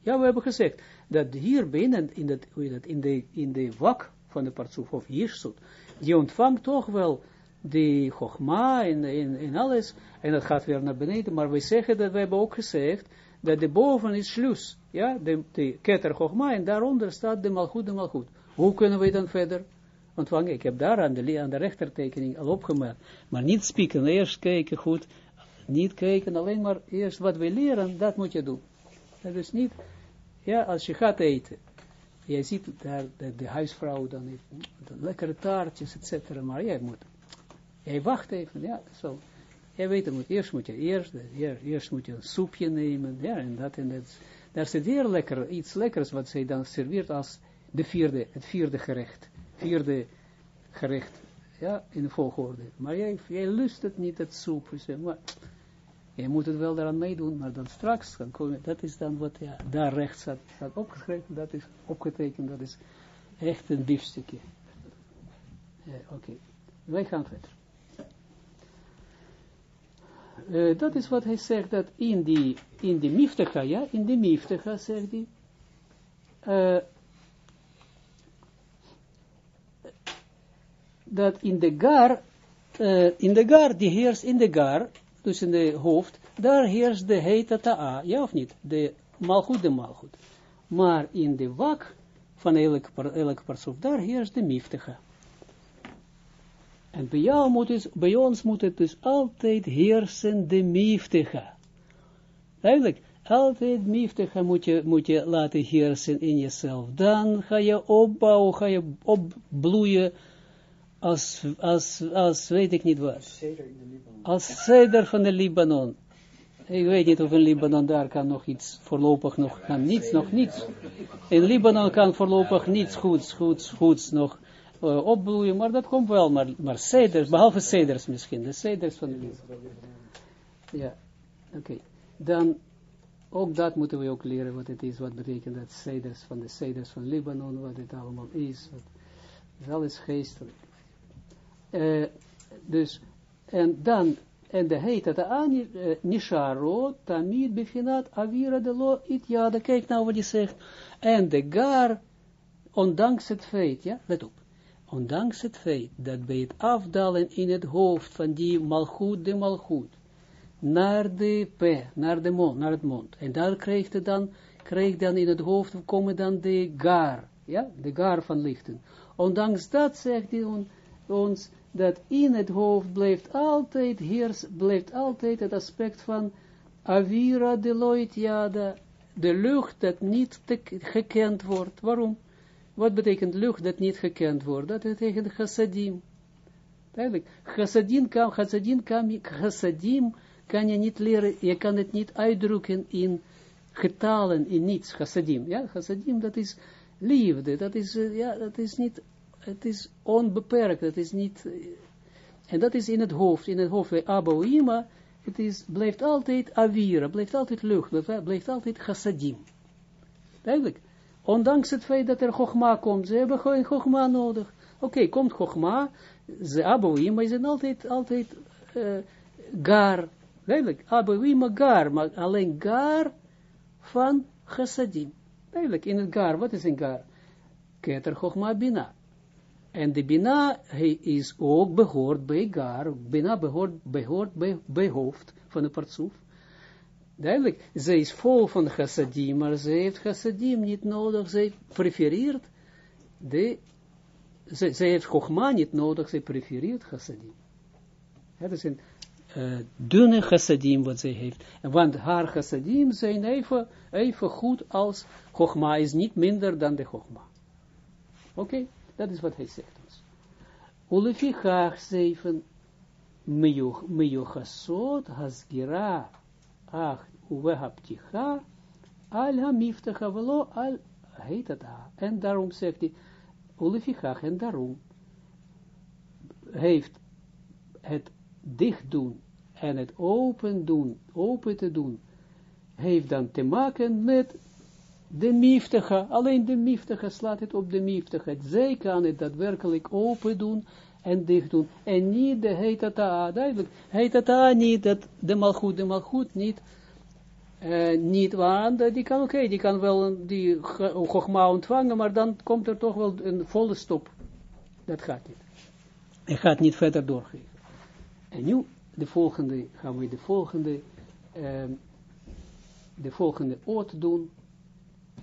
Ja, we hebben gezegd, dat hier binnen, in, dat, in, de, in de wak van de partsoef, of Jirsut, die ontvangt toch wel die chogma en, alles, en dat gaat weer naar beneden, maar wij zeggen dat, we hebben ook gezegd, dat de boven is slus, ja, de, de keter en daaronder staat de malgoed, de malgoed. Hoe kunnen wij dan verder? ontvangen. Ik heb daar aan de, aan de rechtertekening al opgemaakt. Maar niet spieken, eerst kijken goed. Niet kijken, alleen maar eerst wat we leren, dat moet je doen. Dat is niet, ja, als je gaat eten. Jij ziet daar de, huisvrouw dan de lekkere taartjes, et maar jij moet, jij wacht even, ja, zo. Jij weet het, eerst moet je eerst, eerst moet je een soepje nemen, ja, en dat en dat. Daar zit weer lekker, iets lekkers wat zij dan serveert als de vierde, het vierde gerecht. Vierde gerecht, ja, in de volgorde. Maar jij, jij lust het niet, het soep. Maar je moet het wel daaraan meedoen, maar dan straks, dan kom je, dat is dan wat ja, daar rechts staat, staat opgeschreven, dat is opgetekend, dat is echt een biefstukje. Oké, wij gaan verder. Uh, dat is wat hij zegt, dat in die, in die miftecha, ja, in die miftecha, zegt hij, uh, dat in de gar, uh, in de gar, die heerst in de gar, dus in de hoofd, daar heerst de heta ta'a, ja of niet? De malchut, de malchut. Maar in de wak van elke, elke persoon, daar heerst de miftecha. En bij jou moet het, bij ons moet het dus altijd heersen de miftecha. Duidelijk, altijd miftecha moet je, moet je laten heersen in jezelf. Dan ga je opbouwen, ga je opbloeien als, als, als weet ik niet wat. Als ceder van de Libanon. Ik weet niet of in Libanon daar kan nog iets voorlopig nog, kan niets, nog niets. In Libanon kan voorlopig niets goeds, goeds, goeds nog uh, opbloeien, maar dat komt wel, maar, maar ceders, behalve ceders misschien, de ceders van de Libanon. Ja, oké. Dan, ook dat moeten we ook leren wat het is, wat betekent dat ceders van de ceders van Libanon, wat het allemaal is. Wat, is alles geestelijk. Uh, dus, en dan, en de heet het aan, uh, nisharo, tamid, befinat, avira de lo, it jada, kijk nou wat hij zegt, en de gar, ondanks het feit, ja, let op, ondanks het feit dat bij het afdalen in het hoofd van die malgoed, de malgoed, naar de p, naar de mond, naar het mond, en daar krijgt het dan, krijgt dan in het hoofd, komen dan de gar, ja, de gar van lichten. Ondanks dat zegt hij ons, dat in het hoofd blijft altijd heers, blijft altijd het aspect van avira deloit jada, de lucht dat niet gekend wordt. Waarom? Wat betekent lucht dat niet gekend wordt? Dat betekent chassadim. Duidelijk. Chassadim kan, chassadim kan, chassadim kan je niet leren, je kan het niet uitdrukken in getalen, in niets, chassadim. Ja, chassadim, dat is liefde, dat is, uh, ja, dat is niet het is onbeperkt, het is niet, en dat is in het hoofd, in het hoofd bij Abouima, het is, blijft altijd avira, blijft altijd lucht, blijft altijd chassadim. Duidelijk. Ondanks het feit dat er Chogma komt, ze hebben gewoon Chogma nodig. Oké, komt Chogma, ze Abouima zijn altijd, altijd uh, gar, duidelijk, Abouima gar, maar alleen gar van chassadim. Duidelijk, in het gar, wat is een gar? Keter Chogma Bina. En de Bina hij is ook behoort bij Gar, Bina behoort, behoort bij, bij hoofd van de partsoef. Duidelijk, zij is vol van chassadim, maar ze heeft chassadim niet nodig, zij prefereert de, zij, zij heeft chogma niet nodig, zij prefereert chassadim. Het is een uh, dunne chassadim wat zij heeft. Want haar chassadim zijn even, even goed als chogma is niet minder dan de chogma. Oké? Dat is wat hij zegt ons. Ulefichach zeven miyochasot hasgira ach uvehapticha al hamiftacha velo al heet het En daarom zegt hij, Ulefichach, en daarom heeft het dicht doen en het open doen, open te doen, heeft dan te maken met de miftige, alleen de miftige slaat het op de miftige. Zij kan het daadwerkelijk open doen en dicht doen. En niet de heitata, duidelijk. Heitata niet, dat de malgoed, de malgoed niet, uh, niet, want die kan oké, die kan wel die gogma ontvangen, maar dan komt er toch wel een volle stop. Dat gaat niet. Hij gaat niet verder doorgeven. En nu, de volgende, gaan we de volgende, uh, de volgende oot doen.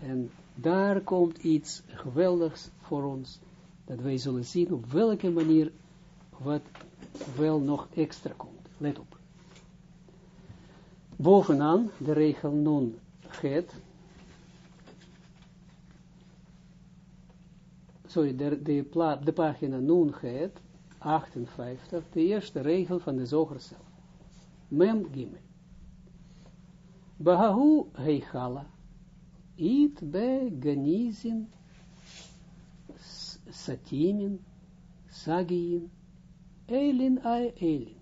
En daar komt iets geweldigs voor ons. Dat wij zullen zien op welke manier wat wel nog extra komt. Let op. Bovenaan de regel non het. Sorry, de, de, de pagina nun het, 58, de eerste regel van de zoger zelf. Mem gimel. Bahahu heichala. It be ganizin satimin sagiin elin ai elin.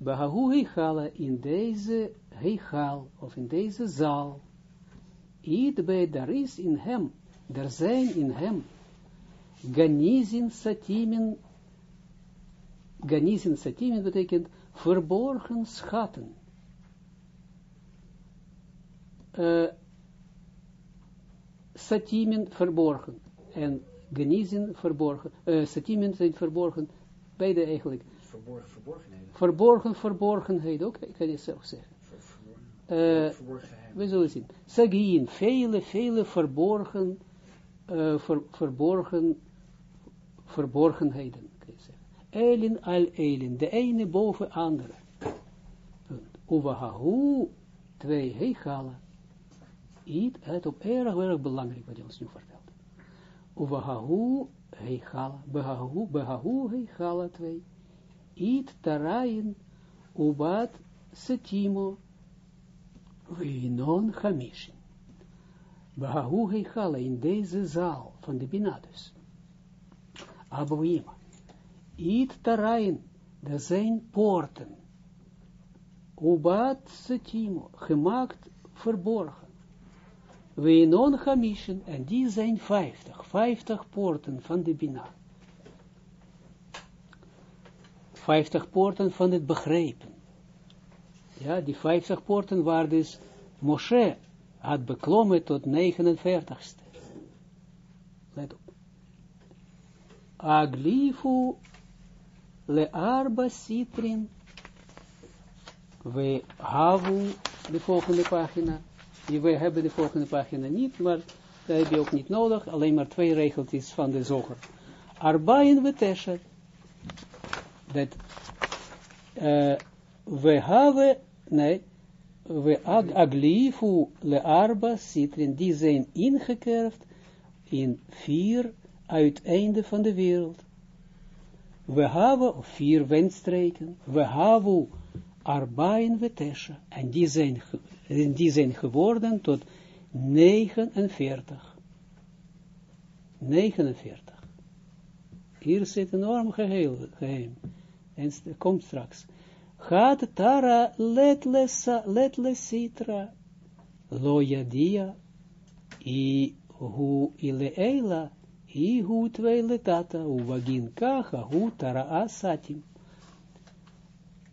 Bahahu heichala in deze heichal, of in deze zaal. It be daar is in hem, er zijn in hem, ganizin satimin, ganizin satimin betekent verborgen schatten. Satimen verborgen en geniezen verborgen, uh, satimen zijn verborgen, beide eigenlijk. Verborgen, verborgenheden. Verborgen, verborgenheid, ook, ik kan je zelf zeggen. Uh, we zullen zien. Sagien, vele, vele verborgen, uh, ver, verborgen, verborgenheden, kan je zeggen. Elin al elin, de ene boven andere. Uwahahu, twee hegala. Eet, het op erg, erg belangrijk wat hij ons nu vertelt. Uwahahu, hegala, behahu, behahu, hegala, twee. Eet tarayin, ubat, setimo, Weinon Hamishin. Bahu Heichala in deze zaal van de Binadus. Abouima. It Tarain, er zijn poorten. Ubat Setimo, gemaakt verborgen. Weinon Hamishin, en die zijn vijftig, vijftig poorten van de Bina. Vijftig poorten van het begrepen. Ja, die 50 poorten waar dus Moshe had beklommen tot 49ste. Let op. Aglifu le arba citrin we havu de volgende pagina. We hebben de volgende pagina niet, maar dat heb je ook niet nodig. Alleen maar twee regeltjes van de zoger. Arbain we. Dat uh, we hebben nee, we ag aglifu le arba citrin, die zijn ingekerfd in vier uiteinden van de wereld. We hebben vier windstreken, we hebben arbain vetesha, en die zijn, die zijn geworden tot 49. 49. Hier zit een enorm geheel, geheim. En komt straks. Gaat tara let lesa, let lesitra, lo yadia, i hu ileela, i hu twee letata, u vagin kacha, hu tara asatim.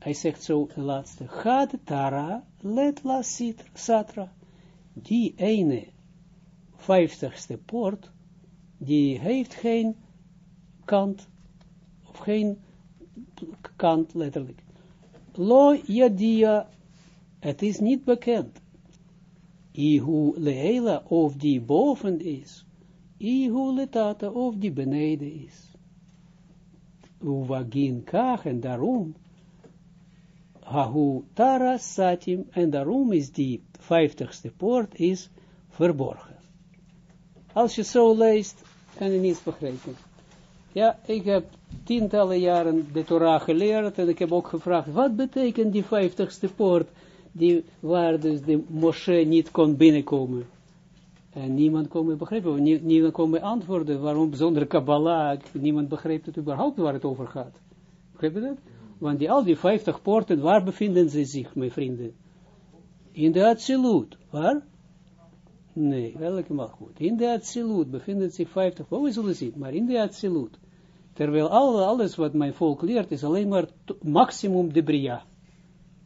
Hij zegt zo de laatste, gaat tara let la satra, die ene vijftigste poort, die heeft geen kant, of geen kant letterlijk. Lo yadia, het is niet bekend. Ihu leela, of die boven is. Ihu letata, of die beneden is. Uwagin kach, en daarom, hahu tara satim, en daarom is die vijftigste poort is verborgen. Als je zo leest, kan je niets begrijpen. Ja, ik heb tientallen jaren de Torah geleerd en ik heb ook gevraagd, wat betekent die vijftigste poort, die, waar dus de Moshe niet kon binnenkomen. En niemand kon me begrijpen, niemand kon me antwoorden, waarom zonder Kabbalah, niemand begreep het überhaupt waar het over gaat. Begrijp je dat? Want die, al die vijftig poorten, waar bevinden ze zich, mijn vrienden? In de Atsilut, waar? Nee, helemaal goed. In de Atsilut bevinden zich vijftig, we zullen zien, maar in de Atsilut. Terwijl alles wat mijn volk leert is alleen maar maximum de bria.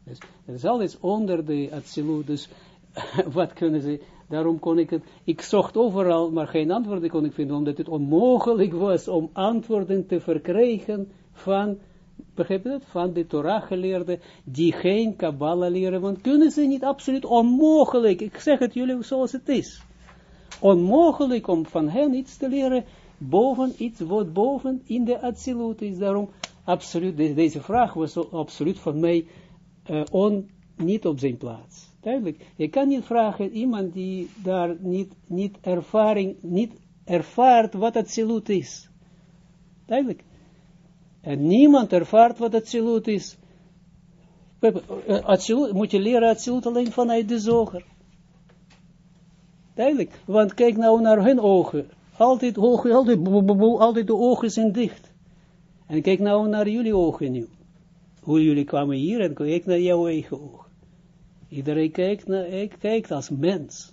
Dus is alles onder de absolute. Dus wat kunnen ze, daarom kon ik het, ik zocht overal, maar geen antwoorden kon ik vinden, omdat het onmogelijk was om antwoorden te verkrijgen van, begrijp je dat, van de Torah geleerden, die geen Kabbalah leren, want kunnen ze niet, absoluut onmogelijk, ik zeg het jullie zoals het is, onmogelijk om van hen iets te leren, boven iets wat boven in de absolute is. Daarom, absoluut, deze vraag was absoluut van mij uh, on, niet op zijn plaats. Duidelijk. Je kan niet vragen iemand die daar niet, niet ervaring, niet ervaart wat absoluut is. Duidelijk. En niemand ervaart wat absoluut is. Absoluut, moet je leren absoluut alleen vanuit de zoger. Duidelijk. Want kijk nou naar hun ogen. Altijd, ogen, altijd, altijd de ogen zijn dicht. En kijk nou naar jullie ogen nu. Hoe jullie kwamen hier en kijk naar jouw eigen ogen. Iedereen kijkt, naar, kijkt als mens.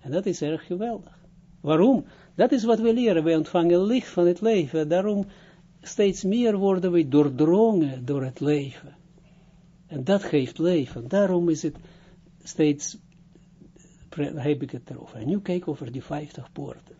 En dat is erg geweldig. Waarom? Dat is wat we leren. Wij ontvangen licht van het leven. Daarom steeds meer worden we doordrongen door het leven. En dat geeft leven. Daarom is het steeds, heb ik het erover. En nu kijk over die 50 poorten.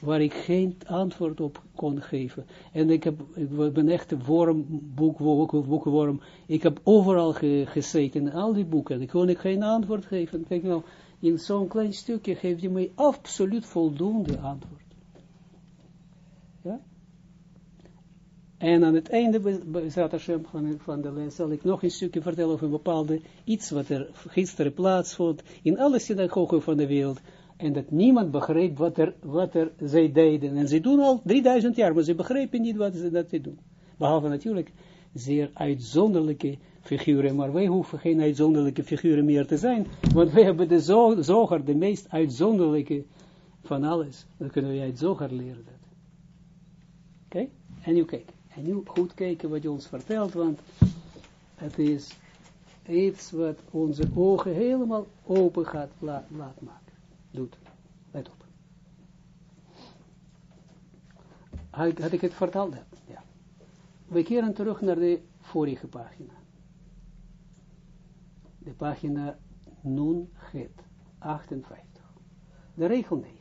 Waar ik geen antwoord op kon geven. En ik, heb, ik ben echt een worm, boek, boekenworm. Ik heb overal ge, gezeten in al die boeken. Ik kon ik geen antwoord geven. Kijk nou, in zo'n klein stukje geeft hij mij absoluut voldoende antwoord. Ja? En aan het einde van, van de les zal ik nog een stukje vertellen over een bepaalde iets wat er gisteren plaatsvond in alle synagogen van de wereld. En dat niemand begreep wat er, wat er zij deden. En ze doen al 3000 jaar, maar ze begrepen niet wat ze dat doen. Behalve natuurlijk zeer uitzonderlijke figuren, maar wij hoeven geen uitzonderlijke figuren meer te zijn, want wij hebben de zoger, de meest uitzonderlijke van alles. Dan kunnen we uit zoger leren. Oké? En nu kijk. En nu goed kijken wat je ons vertelt, want het is iets wat onze ogen helemaal open gaat laat, laat maken. Doet. Let op. Had, ik het verteld? Ja. We keren terug naar de vorige pagina. De pagina Nun Het 58. De regel 9.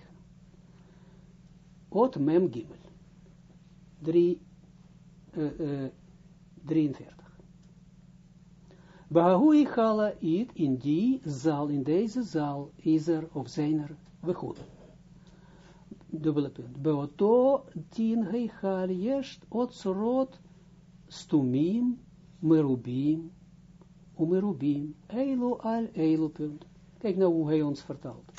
Ot mem gimel. 3 uh, 43. Bahui Chala it in die zaal, in deze zaal, is er of zijn er begonnen. Dubbele punt. Beoto tien heichal jesht otsrot stumim merubim umerubim eilu al eilu punt. Kijk nou hoe hij ons vertelt.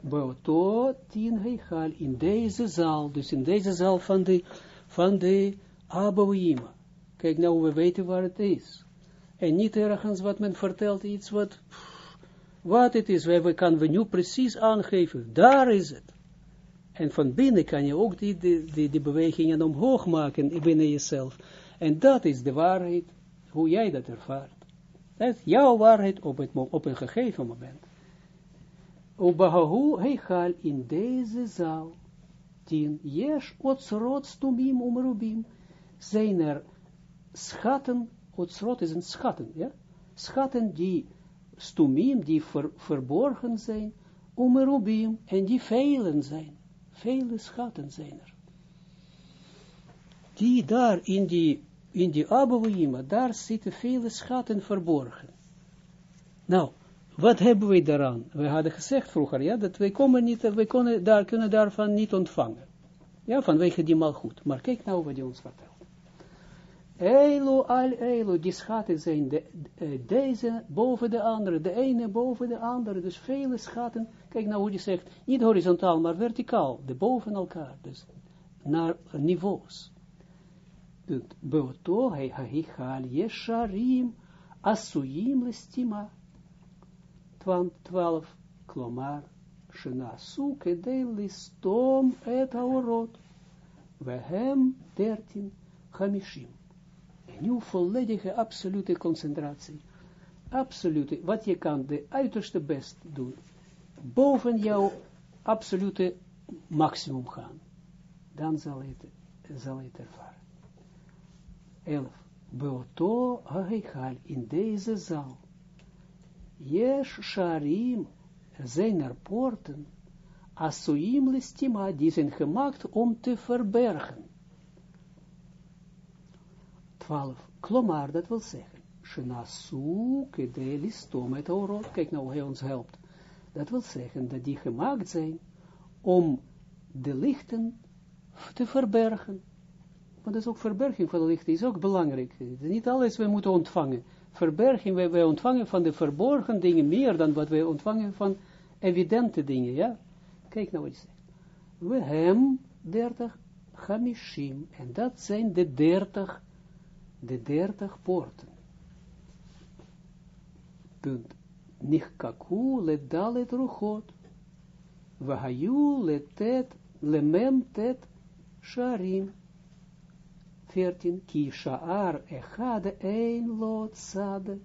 Beoto tien heichal in deze zaal, dus in deze zaal van de van de Abouima. Kijk nou, we weten waar het is. En niet ergens wat men vertelt, iets wat, wat het is, we kan we nu precies aangeven, daar is het. En van binnen kan je ook die, die, die, bewegingen omhoog maken binnen jezelf. En dat is de waarheid, hoe jij dat ervaart. Dat is jouw waarheid op, het, op een gegeven moment. Ubahahu heichal in deze zaal tien, yesh otsrot stumim umrubim, zijn er schatten, otsrot is een schatten, ja, schatten die stumim, die ver, verborgen zijn, umrubim, en die velen zijn, vele schatten zijn er. Die daar in die, in die Abouima, daar zitten vele schatten verborgen. Nou, wat hebben we daaraan? We hadden gezegd vroeger, ja, dat komen niet, wij kunnen, daar, kunnen daarvan niet ontvangen. Ja, vanwege die mal goed. Maar kijk nou wat hij ons vertelt. Elo al elo, die schatten zijn de, deze boven de andere, de ene boven de andere, dus vele schatten. Kijk nou hoe hij zegt, niet horizontaal, maar verticaal, de boven elkaar, dus naar niveaus. Beoto, hij hahichal, yesharim, asuyim lestima. 12, klomar, shenasu kedei listom et haorot. We hem 13, hamishim. En nu volledige, absolute concentratie. Absolute, wat je kan, de uiterste best doen. Boven jouw absolute maximum gaan. Dan zal het, zal het ervaren. 11. Beoto in deze zaal Yesh sharim, zijn er poorten, asuim die zijn gemaakt om te verbergen. 12. Klomar, dat wil zeggen, shenasu kedelis tom het orot. Kijk nou, hij ons helpt. Dat wil zeggen dat die gemaakt zijn om de lichten te verbergen. Want dat is ook verberging van de lichten, is ook belangrijk. Niet alles we moeten ontvangen. Verberging, wij, wij ontvangen van de verborgen dingen meer dan wat wij ontvangen van evidente dingen, ja. Kijk nou wat hij zegt. We hem 30 Hamishim, en dat zijn de 30, de 30 poorten. Punt. Nichkaku le dalet ruchot, vahayu le tet, le mem tet sharim. 14. Ki sha'ar echad ein lot sade,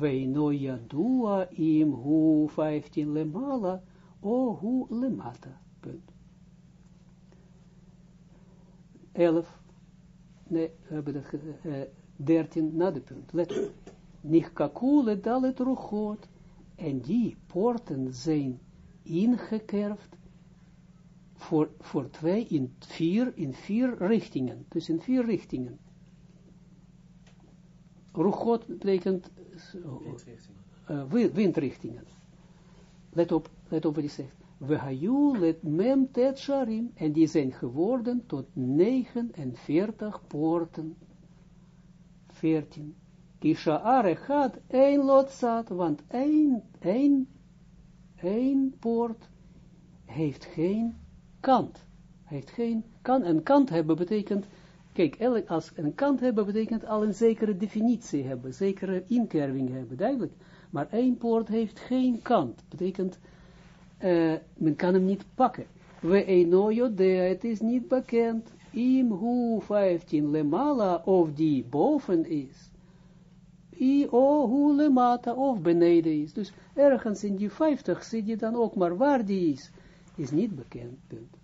veino yadua im hu 15 lemala, o hu lemata. Punt. 11. Nee, we hebben dat, uh, 13 na de punt. Let op. Nichkakule dalet ruchot. En die poorten zijn ingekerfd voor, voor twee, in vier, in vier richtingen. Dus in vier richtingen. Ruchot betekent uh, windrichtingen. Let op, let op wat hij zegt. We let mem. En die zijn geworden tot 49 poorten. 14. Kisha arechat een lot zat, want één, één, één poort heeft geen kant. Heeft geen kant. En kant hebben betekent, kijk, als een kant hebben betekent al een zekere definitie hebben, zekere inkerving hebben, duidelijk. Maar één poort heeft geen kant. Betekent, uh, men kan hem niet pakken. We eno de het is niet bekend. Im hu 15 lemala, of die boven is. I o hu lemata, of beneden is. Dus ergens in die 50 zie je dan ook, maar waar die is, is niet bekend. Punt.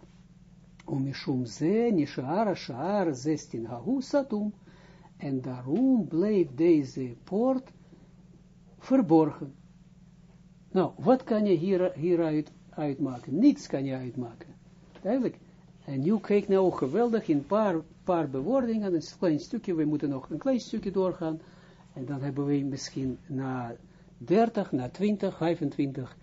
Omishum ze, nishara, shaar, 16 hahu satum. En daarom bleef deze poort verborgen. Nou, wat kan je hier, hieruit uitmaken? Niets kan je uitmaken. Duidelijk. En nu kijk nou geweldig in een paar, paar bewoordingen, een klein stukje, we moeten nog een klein stukje doorgaan. En dan hebben we misschien na 30, na 20, 25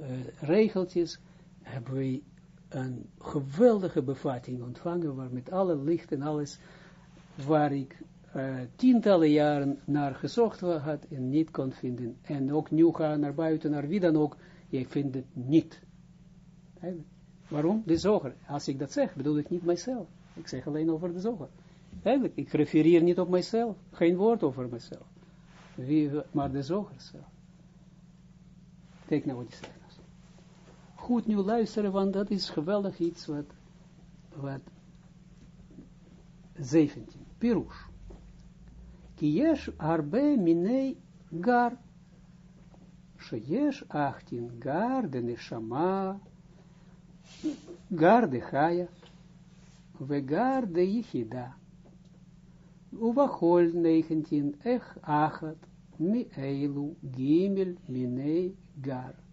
uh, regeltjes, hebben we een geweldige bevatting ontvangen, waar met alle licht en alles, waar ik uh, tientallen jaren naar gezocht had en niet kon vinden. En ook nu gaan naar buiten, naar wie dan ook, je vindt het niet. Waarom? De zoger. Als ik dat zeg, bedoel ik niet mijzelf. Ik zeg alleen over de zoger. Eigenlijk, ik refereer niet op mijzelf. Geen woord over mijzelf. Wie, maar de zoger zelf. Kijk nou wat hij zegt. Goed nu luisteren, want dat is geweldig iets wat, wat 17. Pirush. Ki yesh arbe minei gar. Sheyesh achtin gar de neshama. Gar de chaya. Vegar de yichida. Uvachol 19. Ech achat. Mi eilu gimel minei gar.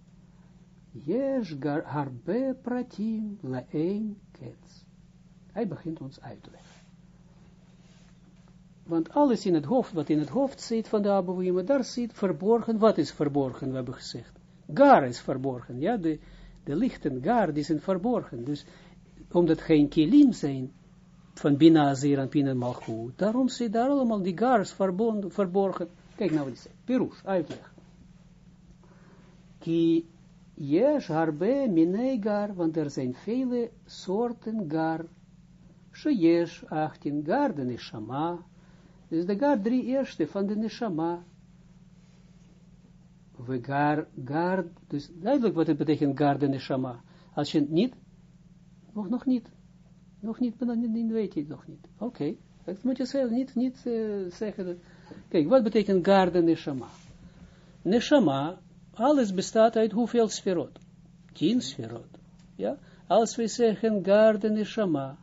Gar harbe pratim laein kets. Hij begint ons uit te leggen. Want alles in het hoofd, wat in het hoofd zit van de Abouima, daar zit verborgen. Wat is verborgen, we hebben gezegd. Gar is verborgen, ja, de, de lichten, gar, die zijn verborgen. Dus, omdat geen kilim zijn, van Bina, en Pina daarom zit daar allemaal die gars verborgen. Kijk nou wat hij zegt. Pirush, uitleg. Ki yes harbe minei gar, want er zijn vele soorten gar. She yes, 18 gar, de neshama, dus de gar drie eerste van de neshama. We gar, gar, dus duidelijk wat het betekent gar de neshama. Als je niet, nog, nog niet, nog niet, niet weet je nog niet. Oké, okay. moet je zelf niet, niet uh, zeggen. Kijk, wat betekent gar de neshama? Neshama, alles bestaat uit hoeveel sferot? Tien sferot. Ja, als we zeggen gar de neshama,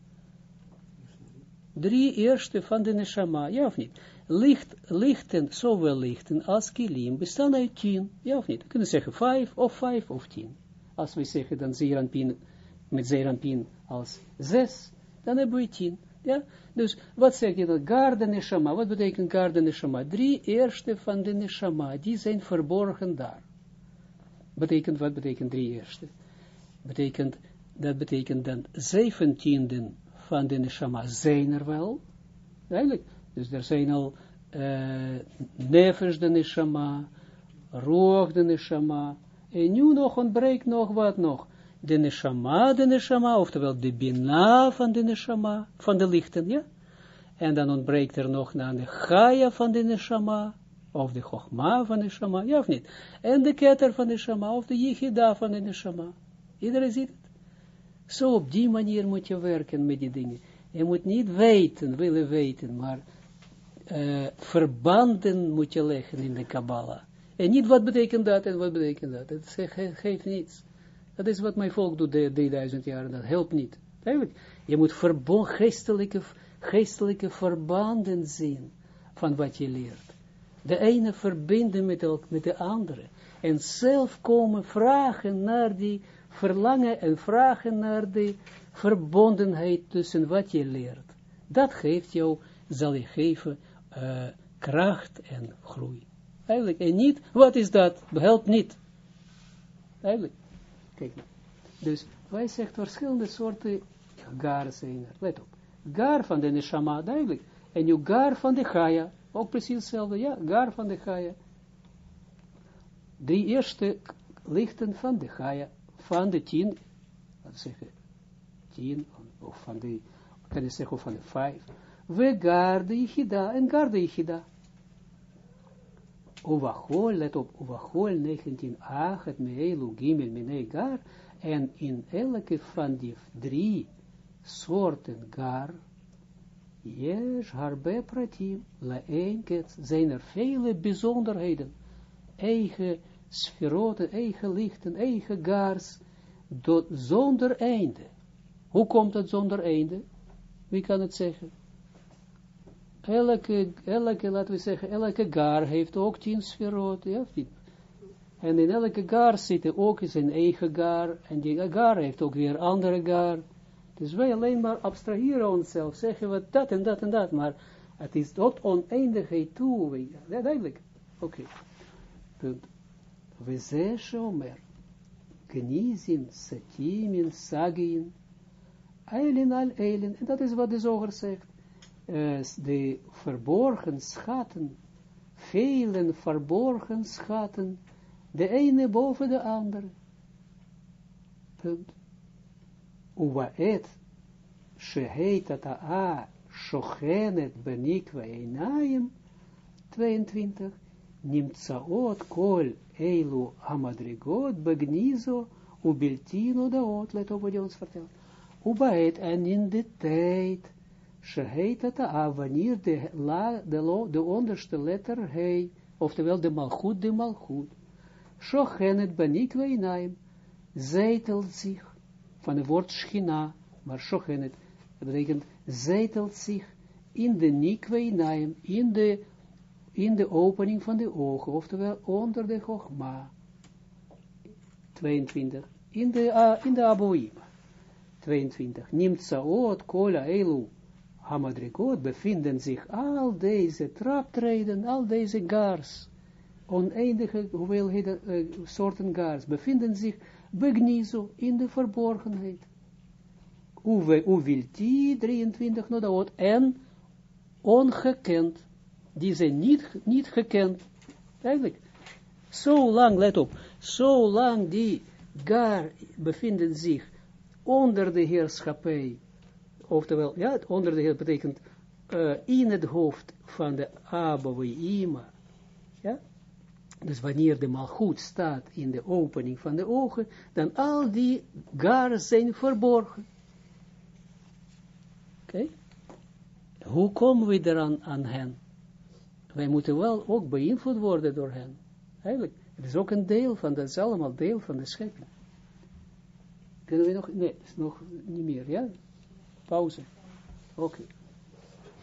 drie eerste van de neshama, ja of niet? Licht, lichten, zowel lichten als kilim, bestaan uit tien, ja of niet? We kunnen zeggen vijf, of vijf, of tien. Als we zeggen dan zeeranpin, met zeeranpin als zes, dan hebben we tien. Ja? Dus wat zeg je dan? Gar de neshama, wat betekent gar de neshama? Drie eerste van de neshama, die zijn verborgen daar. Betekent, wat? Betekent drie eerste? Betekent dat betekent dan zeventienden van de neshama zijn er wel, duidelijk, dus er zijn al uh, de neshama, roog de neshama, en nu nog ontbreekt nog wat nog, de neshama, de neshama, oftewel de bina van de neshama, van de lichten, ja, en dan ontbreekt er nog naar de Gaia van de Neshama, of de Chogma van de Neshama, ja of niet? En de Keter van de Neshama, of de Yichida van de Neshama. Iedereen ziet het? Zo op die manier moet je werken met die dingen. Je moet niet weten, willen weten, maar uh, verbanden moet je leggen in de Kabbalah. En niet wat betekent dat en wat betekent dat. Dat geeft niets. Dat is wat mijn volk doet de 3000 jaar dat helpt niet. Eigenlijk, je moet geestelijke geestelijke verbanden zien van wat je leert. De ene verbinden met, elk, met de andere. En zelf komen vragen naar die verlangen en vragen naar de verbondenheid tussen wat je leert. Dat geeft jou, zal je geven, uh, kracht en groei. Eigenlijk, en niet, wat is dat? Helpt niet. Eigenlijk, kijk. Dus, wij zeggen verschillende soorten gar zijn er. Let op gar van de neshama, duidelijk. En nu gar van de Gaia, ook precies hetzelfde, ja, gar van de Gaia. Drie eerste lichten van de Gaia, van de tien, wat zeggen, tien, of van de, kan je zeggen, van de vijf. We gar de Ichida, en gar de Ichida. Uvachol, let op, Uvachol 19, achet meelu gimel mine gar, en in elke van die drie soorten gar, yes, harbe pratim, la zijn er vele bijzonderheden, eigen sferoten, eigen lichten, eigen gars, tot zonder einde. Hoe komt het zonder einde? Wie kan het zeggen? Elke, elke, laten we zeggen, elke gar heeft ook tien sferoten, ja, en in elke gar zit ook zijn eigen gar, en die gar heeft ook weer andere gar, dus wij alleen maar abstraheren onszelf, zeggen we dat en dat en dat, maar het is tot oneindigheid toe. Ja, duidelijk. Oké. Punt. We zeggen omer. Genizin, satimin, sagin. Eilen al eilen. En dat is wat de zoger zegt. Uh, de verborgen schatten. Velen verborgen schatten. De ene boven de andere. Punt. Uwaet, sheheitata shochenet benikwe einayim, 22, nimtsaot kol eilu amadrigot begnizo, ubiltino daot, let op wat hij ons vertelt. Ubaet, en in de tijd, sheheitata wanneer de, la, de, lo, de onderste letter he, oftewel de malchut, de malchut, shochenet benikwe einayim, zetelt zich, van het woord schina, maar shochenet, dat betekent zetelt zich in de nikweinaim, in de, in de opening van de ogen, oftewel onder de chogma. 22. In de, uh, in de aboim. 22. Nimtsaot, kola, elu, hamadrigot, bevinden zich al deze traptreden, al deze gars, oneindige hoeveelheden, uh, soorten gars, bevinden zich begnizo in de verborgenheid. Uwe, uvilti, 23 nodaot, en ongekend. Die zijn niet, niet gekend. Eigenlijk, zo lang, let op, zo lang die gar bevinden zich onder de heerschappij, oftewel, ja, onder de heer betekent uh, in het hoofd van de Ima, ja, dus wanneer de malgoed staat in de opening van de ogen, dan al die garen zijn verborgen. Oké? Hoe komen we eraan aan hen? Wij moeten wel ook beïnvloed worden door hen. Eigenlijk, het is ook een deel van, dat is allemaal deel van de schepping. Kunnen we nog, nee, is nog niet meer, ja? Pauze. Oké.